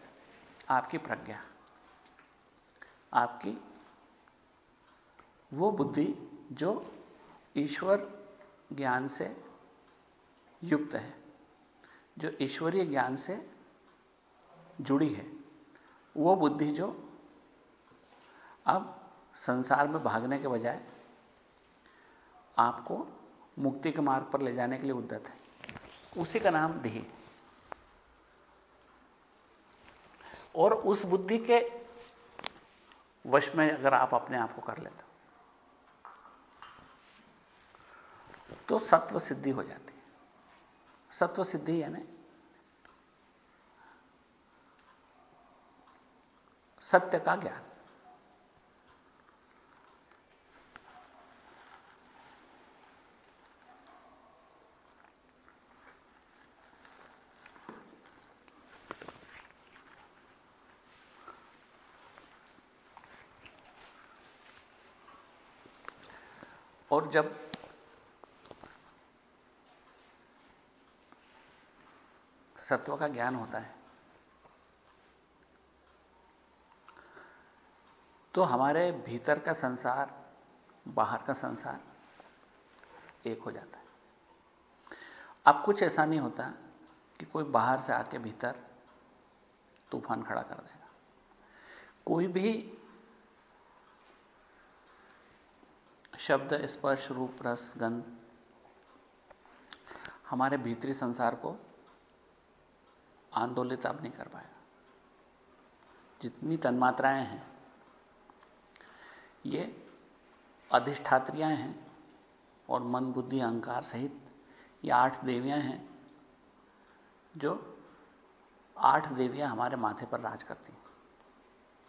आपकी प्रज्ञा, आपकी वो बुद्धि जो ईश्वर ज्ञान से युक्त है, जो ईश्वरीय ज्ञान से जुड़ी है, वो बुद्धि जो अब संसार में भागने के बजाय आपको मुक्ति के मार्ग पर ले जाने के लिए उद्दत है। उसी का नाम देह। और उस बुद्धि के वश में अगर आप अपने आप को कर लेते हो तो सत्व सिद्धि हो जाती है। सत्व सिद्धि यानी सत्य का ज्ञान और जब सत्व का ज्ञान होता है तो हमारे भीतर का संसार, बाहर का संसार एक हो जाता है। अब कुछ ऐसा नहीं होता कि कोई बाहर से आके भीतर तूफ़ान खड़ा कर देगा। कोई भी शब्द, स्पर्श, रूप, रस, गंध हमारे भीतरी संसार को आंदोलित अब नहीं कर पाएगा जितनी तन्मात्राएँ हैं, ये अधिष्ठात्रियाँ हैं और मन, बुद्धि, अहंकार सहित ये आठ देवियाँ हैं जो आठ देवियाँ हमारे माथे पर राज करती हैं।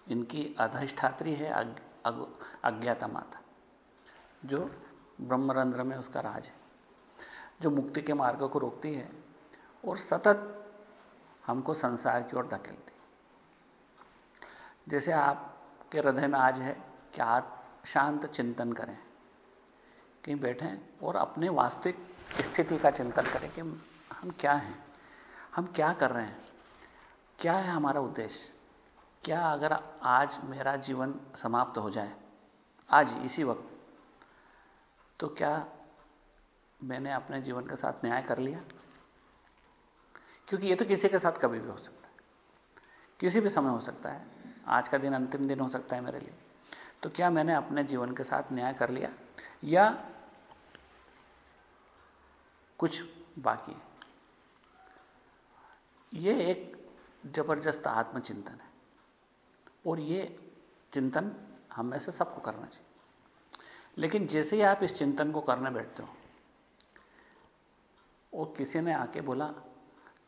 इनकी अधिष्ठात्री है अज्ञाता माता। जो ब्रह्मरंध्र में उसका राज है, जो मुक्ति के मार्ग को रोकती है और सतत हमको संसार की ओर धकेलती जैसे आपके हृदय में आज है कि आप शांत चिंतन करें, कहीं बैठें और अपने वास्तविक स्थिति का चिंतन करें कि हम क्या हैं, हम क्या कर रहे हैं, क्या है हमारा उद्देश्य, क्या अगर आज मेरा जीवन समाप्त हो जाए, आज इसी वक्त तो क्या मैंने अपने जीवन के साथ न्याय कर लिया? क्योंकि ये तो किसी के साथ कभी भी हो सकता है। किसी भी समय हो सकता है। आज का दिन अंतिम दिन हो सकता है मेरे लिए। तो क्या मैंने अपने जीवन के साथ न्याय कर लिया? या कुछ बाकी है? ये एक ज़बरदस्त आत्मचिंतन है। और ये चिंतन हम से सबको करना चाहिए। लेकिन जैसे ही आप इस चिंतन को करने बैठते हो और किसी ने आके बोला,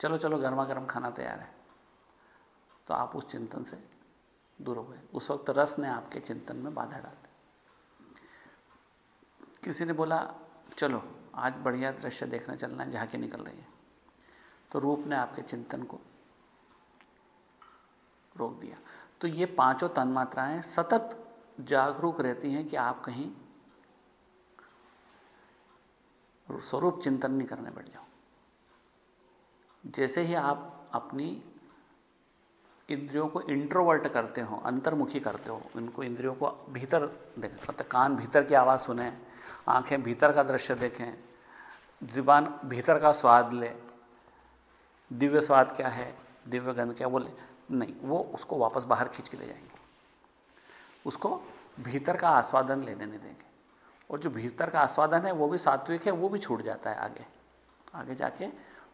चलो चलो, गर्मा गर्म खाना तैयार है। तो आप उस चिंतन से दूर हो गए। उस वक्त रस ने आपके चिंतन में बाधा डाल दी। किसी ने बोला, चलो, आज बढ़िया दृश्य देखने चलना है, झांकी निकल रही है। तो रूप ने आपके चिंतन को रोक दिया। तो ये पाँचों तन्मात्राएँ सतत जागरूक रहती हैं कि आप कहीं स्वरूप चिंतन नहीं करने बैठ जाओ। जैसे ही आप अपनी इंद्रियों को इंट्रोवर्ट करते हो, अंतर्मुखी करते हो, इनको इंद्रियों को भीतर देखें मतलब कान भीतर की आवाज़ सुने, आँखें भीतर का दृश्य देखें, ज़ुबान भीतर का स्वाद ले, दिव्य स्वाद क्या है, दिव्य गंध क्या बोले नहीं, वो उसको वापस बाहर खींच के ले जाएँगे। उसको भीतर का आस्वादन लेने नहीं देंगे। और जो भीतर का आस्वादन है, वो भी सात्विक है, वो भी छूट जाता है आगे। आगे जाके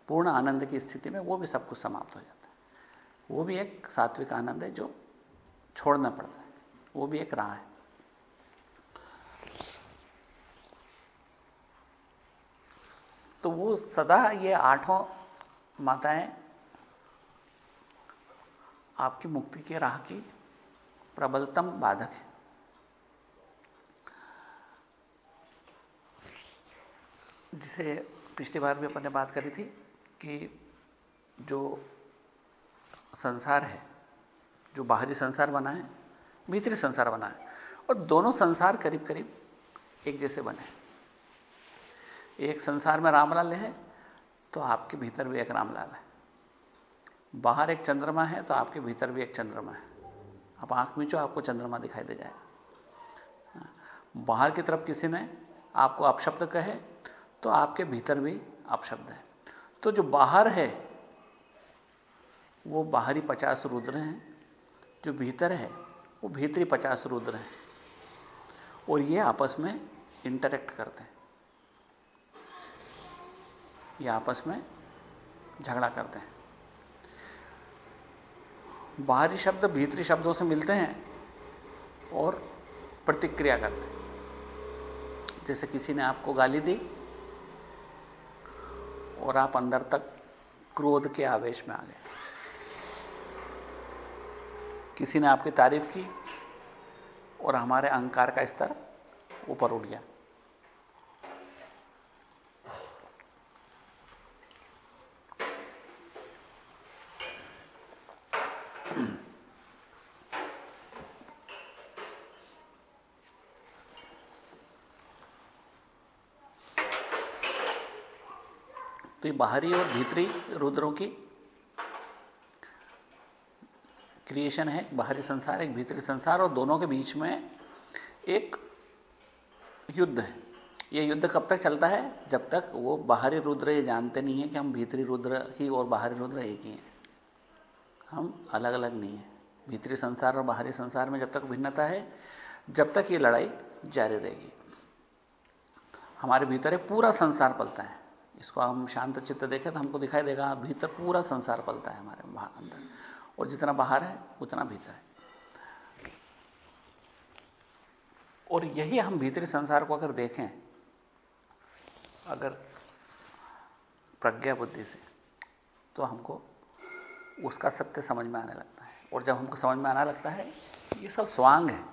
पूर्ण आनंद की स्थिति में वो भी सब कुछ समाप्त हो जाता है। वो भी एक सात्विक आनंद है जो छोड़ना पड़ता है। वो भी एक राह है। तो वो सदा ये आठों माताएँ आपकी मुक्ति के राह की प्रबलतम बाधक है। जिसे पिछली बार भी अपन ने बात करी थी कि जो संसार है, जो बाहरी संसार बना है, भीतरी संसार बना है, और दोनों संसार करीब करीब एक जैसे बने एक संसार में रामलाल है तो आपके भीतर भी एक रामलाल है। बाहर एक चंद्रमा है तो आपके भीतर भी एक चंद्रमा है। आप आँख मीचो आपको चंद्रमा दिखाई दे जाए बाहर की तरफ़ किसी ने आपको अपशब्द कहे तो आपके भीतर भी अपशब्द है। तो जो बाहर है, वो बाहरी पचास रुद्र हैं। जो भीतर है, वो भीतरी पचास रुद्र हैं। और ये आपस में इंटरेक्ट करते हैं। ये आपस में झगड़ा करते हैं। बाहरी शब्द भीतरी शब्दों से मिलते हैं और प्रतिक्रिया करते हैं। जैसे किसी ने आपको गाली दी और आप अंदर तक क्रोध के आवेश में आ गए। किसी ने आपकी तारीफ़ की और हमारे अहंकार का स्तर ऊपर उठ गया। तो ये बाहरी और भीतरी रुद्रों की क्रिएशन है, बाहरी संसार, एक भीतरी संसार, और दोनों के बीच में एक युद्ध है। ये युद्ध कब तक चलता है? जब तक वो बाहरी रुद्र ये जानते नहीं है कि हम भीतरी रुद्र ही और बाहरी रुद्र एक ही हैं। हम अलग अलग नहीं है। भीतरी संसार और बाहरी संसार में जब तक भिन्नता है, जब तक ये लड़ाई जारी रहेगी। हमारे भीतर पूरा संसार पलता है। इसको हम शांत चित्त देखें तो हमको दिखाई देगा भीतर पूरा संसार पलता है हमारे अंदर। और जितना बाहर है, उतना भीतर है। और यही हम भीतरी संसार को अगर देखें, अगर प्रज्ञा बुद्धि से तो हमको उसका सत्य समझ में आने लगता है। और जब हमको समझ में आने लगता है, ये सब स्वांग है,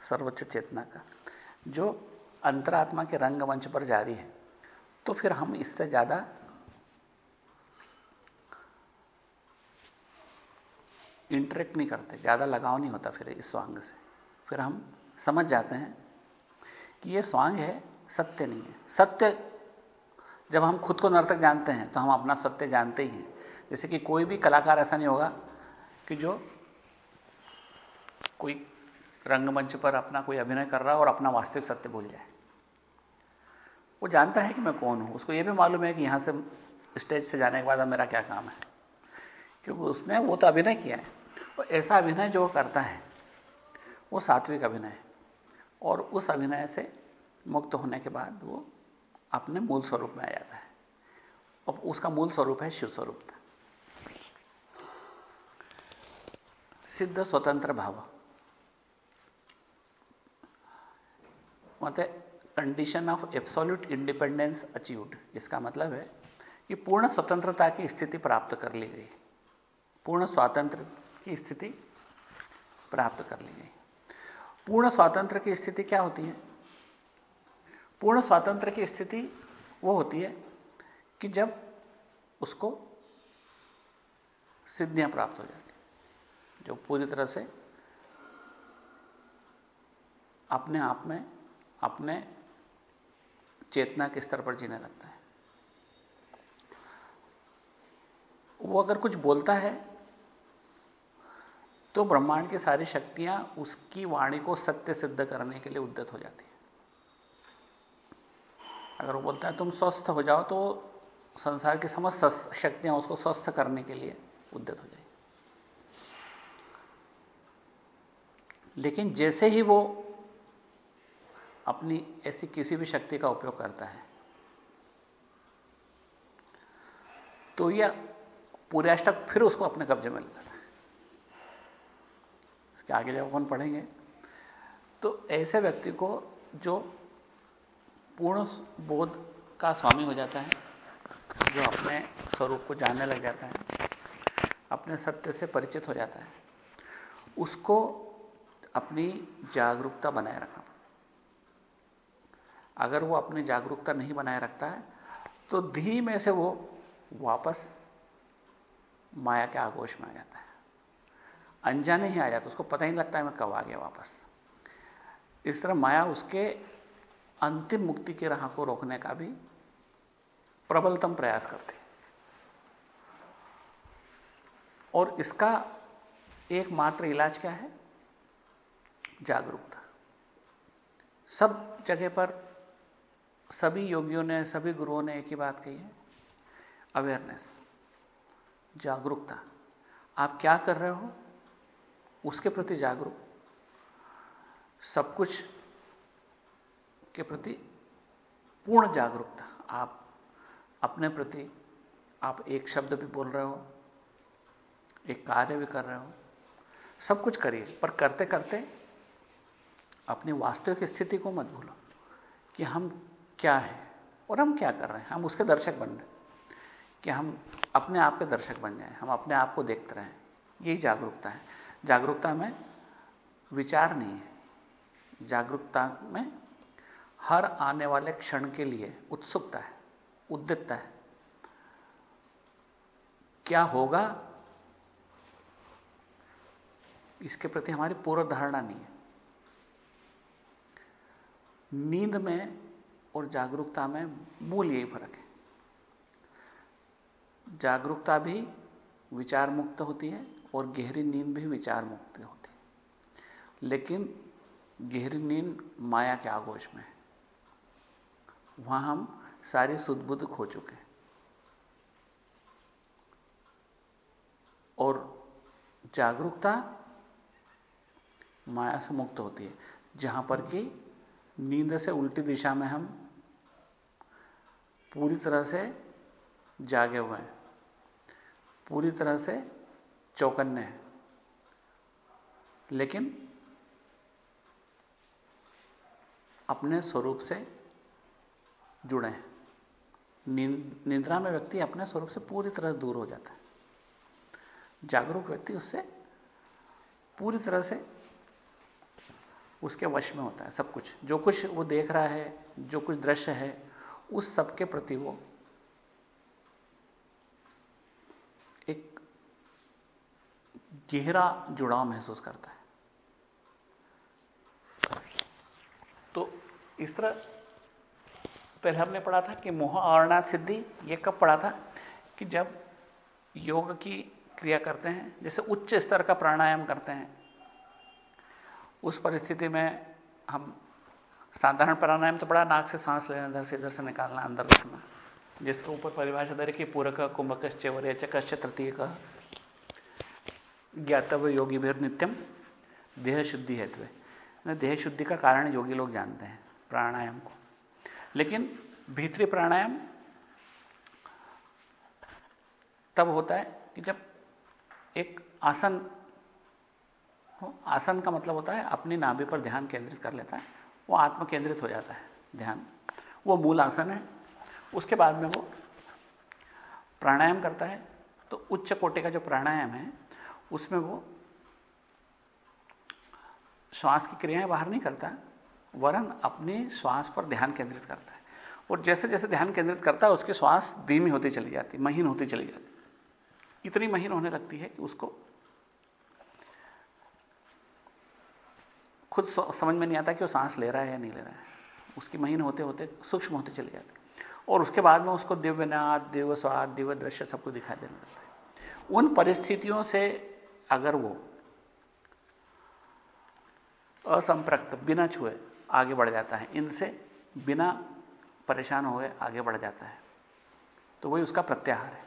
सर्वोच्च चेतना का, जो अंतरात्मा के रंगमंच पर जारी है। तो फिर हम इससे ज़्यादा इंटरेक्ट नहीं करते, ज़्यादा लगाव नहीं होता फिर इस स्वांग से। फिर हम समझ जाते हैं कि यह स्वांग है, सत्य नहीं है। सत्य, जब हम खुद को नर्तक जानते हैं तो हम अपना सत्य जानते ही हैं। जैसे कि कोई भी कलाकार ऐसा नहीं होगा कि जो कोई रंगमंच पर अपना कोई अभिनय कर रहा है और अपना वास्तविक सत्य भूल जाए। वो जानता है कि मैं कौन हूँ। उसको यह भी मालूम है कि यहाँ से स्टेज से जाने के बाद अब मेरा क्या काम है। क्योंकि उसने वो तो अभिनय किया है। और ऐसा अभिनय जो करता है, वो सात्विक अभिनय है। और उस अभिनय से मुक्त होने के बाद वो अपने मूल स्वरूप में आ जाता है। और उसका मूल स्वरूप है शिव स्वरूपता सिद्ध स्वतंत्र भाव। मतलब condition of absolute independence achieved इसका मतलब है कि पूर्ण स्वतंत्रता की स्थिति प्राप्त कर ली गई। पूर्ण स्वातंत्र की स्थिति प्राप्त कर ली गई। पूर्ण स्वातंत्र की स्थिति क्या होती है? पूर्ण स्वातंत्र की स्थिति वो होती है कि जब उसको सिद्धियाँ प्राप्त हो जाती जो पूरी तरह से अपने आप में, अपने चेतना के स्तर पर जीने लगता है? वो अगर कुछ बोलता है तो ब्रह्मांड की सारी शक्तियाँ उसकी वाणी को सत्य सिद्ध करने के लिए उद्यत हो जाती है। अगर वो बोलता है, तुम स्वस्थ हो जाओ तो संसार की समस्त शक्तियाँ उसको स्वस्थ करने के लिए उद्यत हो जाए लेकिन जैसे ही वो अपनी ऐसी किसी भी शक्ति का उपयोग करता है। तो यह पूरे अष्टक फिर उसको अपने कब्जे में लेता है। इसके आगे जब अपन पढ़ेंगे तो ऐसे व्यक्ति को जो पूर्ण बोध का स्वामी हो जाता है, जो अपने स्वरूप को जानने लग जाता है, अपने सत्य से परिचित हो जाता है, उसको अपनी जागरूकता बनाए रखना। अगर वो अपनी जागरूकता नहीं बनाए रखता है तो धीमे से वो वापस माया के आगोश में आ जाता है। अनजाने ही आ जाता उसको पता ही नहीं लगता है मैं कब आ गया वापस। इस तरह माया उसके अंतिम मुक्ति की राह को रोकने का भी प्रबलतम प्रयास करती और इसका एकमात्र इलाज क्या है? जागरूकता। सब जगह पर सभी योगियों ने, सभी गुरुओं ने एक ही बात कही है अवेयरनेस जागरूकता। आप क्या कर रहे हो? उसके प्रति जागरूक। सब कुछ के प्रति पूर्ण जागरूकता। आप अपने प्रति, आप एक शब्द भी बोल रहे हो, एक कार्य भी कर रहे हो, सब कुछ करिए, पर करते करते अपनी वास्तविक स्थिति को मत भूलो कि हम क्या है? और हम क्या कर रहे हैं? हम उसके दर्शक बन रहे कि हम अपने आप के दर्शक बन जाएँ, हम अपने आप को देखते रहें। यही जागरूकता है। जागरूकता में विचार नहीं है। जागरूकता में हर आने वाले क्षण के लिए उत्सुकता है उद्यतता है। क्या होगा? इसके प्रति हमारी पूर्व धारणा नहीं है। नींद में और जागरूकता में मूल यही फ़र्क है। जागरूकता भी विचार मुक्त होती है और गहरी नींद भी विचार मुक्त होती है। लेकिन गहरी नींद माया के आगोश में है। वहाँ हम सारी सुदबुद्ध खो चुके हैं। और जागरूकता माया से मुक्त होती है, जहाँ पर कि नींद से उल्टी दिशा में हम पूरी तरह से जागे हुए हैं। पूरी तरह से चौकन्ने हैं। लेकिन अपने स्वरूप से जुड़े हैं। निंद्रा में व्यक्ति अपने स्वरूप से पूरी तरह दूर हो जाता है। जागरूक व्यक्ति उससे पूरी तरह से उसके वश में होता है सब कुछ। जो कुछ वो देख रहा है, जो कुछ दृश्य है, उस सब के प्रति वो एक गहरा जुड़ाव महसूस करता है। तो इस तरह पहले हमने पढ़ा था कि मोह आवरणाथ सिद्धि, ये कब पढ़ा था? कि जब योग की क्रिया करते हैं, जैसे उच्च स्तर का प्राणायाम करते हैं उस परिस्थिति में हम साधारण प्राणायाम तो बड़ा नाक से सांस लेना, इधर से इधर से निकालना, अंदर रखना। जिसके ऊपर परिभाषा दर रखी पूरक, कुंभक चवरचक तृतीय का ज्ञातव्य योगी भी नित्यम देह शुद्धि हेतु देह शुद्धि का कारण योगी लोग जानते हैं, प्राणायाम को। लेकिन भीतरी प्राणायाम तब होता है कि जब एक आसन आसन का मतलब होता है, अपनी नाभि पर ध्यान केंद्रित कर लेता है, वो आत्म केंद्रित हो जाता है, ध्यान। वो मूल आसन है। उसके बाद में वो प्राणायाम करता है। तो उच्च कोटि का जो प्राणायाम है, उसमें वो श्वास की क्रियाएँ बाहर नहीं करता, वरन अपने श्वास पर ध्यान केंद्रित करता है। और जैसे जैसे ध्यान केंद्रित करता है, उसकी श्वास धीमी होती चली जाती, महीन होती चली जाती। इतनी महीन होने लगती है कि उसको खुद समझ में नहीं आता कि वो सांस ले रहा है या नहीं ले रहा है। उसकी महीन होते होते सूक्ष्म होते चले जाते और उसके बाद में उसको दिव्य नाद दिव्य स्वाद दिव्य दृश्य सबको दिखाई देने लगता है। उन परिस्थितियों से अगर वो असंप्रक्त, बिना छुए आगे बढ़ जाता है, इनसे बिना परेशान हुए आगे बढ़ जाता है। तो वही उसका प्रत्याहार है।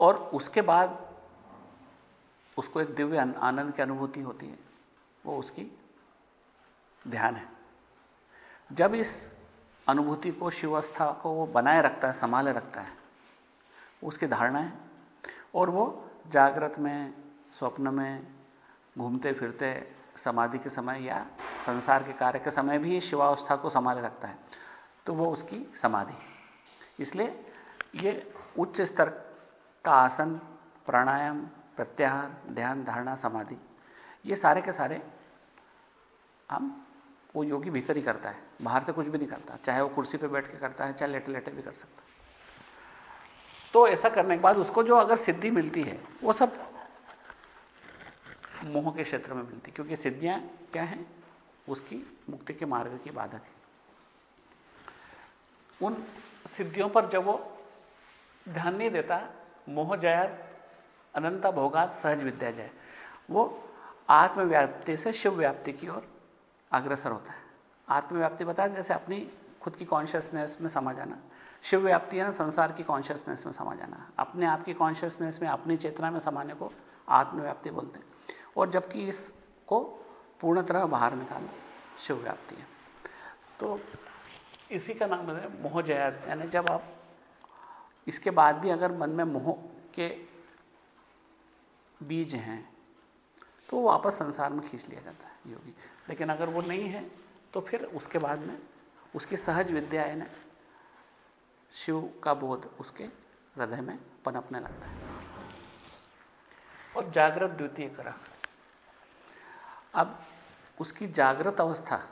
और उसके बाद उसको एक दिव्य आनंद की अनुभूति होती है। वो उसकी ध्यान है। जब इस अनुभूति को शिवस्था को वो बनाए रखता है, संभाले रखता है, उसकी धारणा है। और वो जागृत में, स्वप्न में, घूमते फिरते समाधि के समय या संसार के कार्य के समय भी शिवावस्था को संभाले रखता है। तो वो उसकी समाधि इसलिए ये उच्च स्तर का आसन, प्राणायाम प्रत्याहार, ध्यान, धारणा, समाधि, ये सारे के सारे हम वो योगी भीतर ही करता है, बाहर से कुछ भी नहीं करता, चाहे वो कुर्सी पे बैठ के करता है, चाहे लेटे लेटे भी कर सकता तो ऐसा करने के बाद उसको जो अगर सिद्धि मिलती है, वो सब मोह के क्षेत्र में मिलती क्योंकि सिद्धियाँ क्या हैं? उसकी मुक्ति के मार्ग की बाधक है। उन सिद्धियों पर जब वो ध्यान नहीं देता, मोह जयात अनंता भोगात सहज विद्या जाए। वो आत्मव्याप्ति से शिव व्याप्ति की ओर अग्रसर होता है। आत्मव्याप्ति बताया जैसे अपनी खुद की कॉन्शियसनेस में समा जाना। शिव व्याप्ति है ना, संसार की कॉन्शियसनेस में समा जाना। अपने आप की कॉन्शियसनेस में, अपनी चेतना में समाने को आत्मव्याप्ति बोलते हैं। और जबकि इसको पूर्ण तरह बाहर निकालना शिव व्याप्ति है। तो इसी का नाम है मोह जयात यानी जब आप इसके बाद भी अगर मन में मोह के बीज हैं तो वो वापस संसार में खींच लिया जाता है योगी। लेकिन अगर वो नहीं है तो फिर उसके बाद में उसकी सहज विद्या है ना शिव का बोध उसके हृदय में पनपने लगता है। और जागृत द्वितीय करा। अब उसकी जागृत अवस्था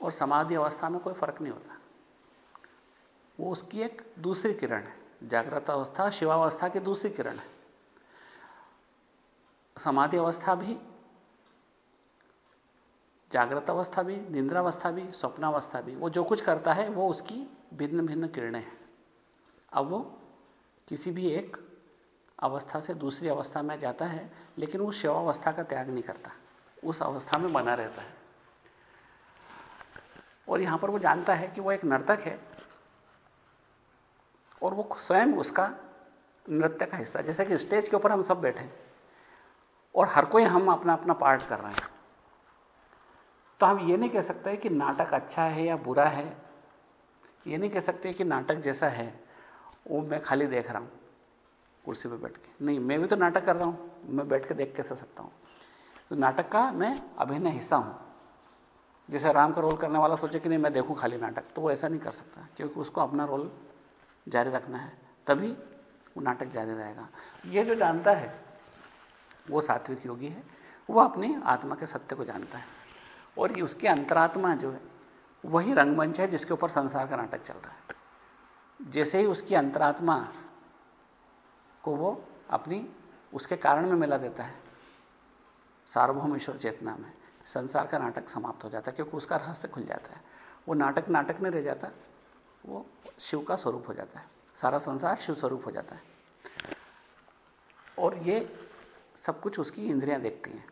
और समाधि अवस्था में कोई फ़र्क नहीं होता। वो उसकी एक दूसरी किरण है। जागृत अवस्था शिवावस्था की दूसरी किरण है। समाधि अवस्था भी, जागृत अवस्था भी निंद्रावस्था भी स्वप्नावस्था भी, वो जो कुछ करता है, वो उसकी भिन्न भिन्न किरणें हैं। अब वो किसी भी एक अवस्था से दूसरी अवस्था में जाता है, लेकिन वो शिवावस्था का त्याग नहीं करता। उस अवस्था में बना रहता है। और यहाँ पर वो जानता है कि वो एक नर्तक है और वो स्वयं उसका नृत्य का हिस्सा, जैसे कि स्टेज के ऊपर हम सब बैठे हैं और हर कोई हम अपना अपना पार्ट कर रहे हैं। तो हम ये नहीं कह सकते कि नाटक अच्छा है या बुरा है, ये नहीं कह सकते कि नाटक जैसा है, वो मैं खाली देख रहा हूँ कुर्सी पे बैठ के। नहीं, मैं भी तो नाटक कर रहा हूँ, मैं बैठ के देख कैसे सकता हूँ? तो नाटक का मैं अभिनय हिस्सा हूँ। जैसे राम का रोल करने वाला सोचे कि नहीं, मैं देखूँ खाली नाटक तो वो ऐसा नहीं कर सकता, क्योंकि उसको अपना रोल जारी रखना है, तभी वो नाटक जारी रहेगा। ये जो जानता है, वो सात्विक योगी है, वो अपनी आत्मा के सत्य को जानता है। और ये उसकी अंतरात्मा जो है, वही रंगमंच है जिसके ऊपर संसार का नाटक चल रहा है। जैसे ही उसकी अंतरात्मा को वो अपनी, उसके कारण में मिला देता है, सार्वभौम ईश्वर चेतना में संसार का नाटक समाप्त हो जाता है, क्योंकि उसका रहस्य खुल जाता है। वो नाटक नाटक नहीं रह जाता, वो शिव का स्वरूप हो जाता है। सारा संसार शिव स्वरूप हो जाता है। और ये सब कुछ उसकी इंद्रियाँ देखती हैं।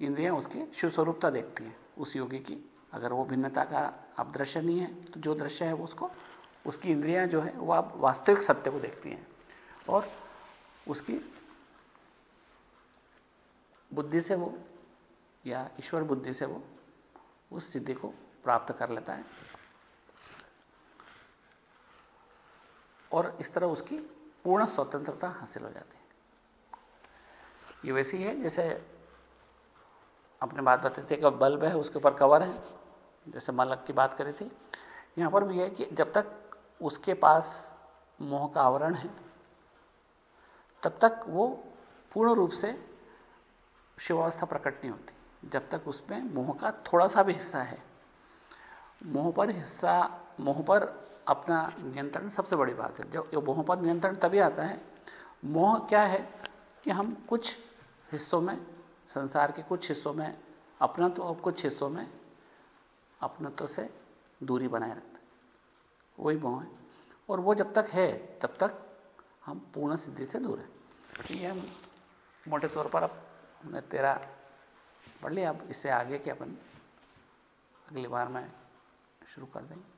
इंद्रियाँ उसकी शिव स्वरूपता देखती हैं। उस योगी की अगर वो भिन्नता का अब दृश्य नहीं है तो जो दृश्य है वो उसको, उसकी इंद्रियाँ जो है, वो आप वास्तविक सत्य को देखती हैं। और उसकी बुद्धि से वो, या ईश्वर बुद्धि से वो, उस सिद्धि को प्राप्त कर लेता है। और इस तरह उसकी पूर्ण स्वतंत्रता हासिल हो जाती है। ये वैसी है, जैसे अपने बात बताते थे कि बल्ब है, उसके ऊपर कवर है, जैसे मलक की बात करी थी। यहाँ पर भी है कि जब तक उसके पास मोह का आवरण है, तब तक वो पूर्ण रूप से शिवावस्था प्रकट नहीं होती। जब तक उसमें मोह का थोड़ा सा भी हिस्सा है, मोह पर हिस्सा, मोह पर अपना नियंत्रण सबसे बड़ी बात है। जो मोह पर नियंत्रण तभी आता है। मोह क्या है कि हम कुछ हिस्सों में, संसार के कुछ हिस्सों में अपना तो और कुछ हिस्सों में अपनत्व से दूरी बनाए रखते वही मोह है। और वो जब तक है, तब तक हम पूर्ण सिद्धि से दूर हैं। ये हम मोटे तौर पर अब हमने तेरा पढ़ लिया। अब इससे आगे के अपन अगली बार में शुरू कर देंगे।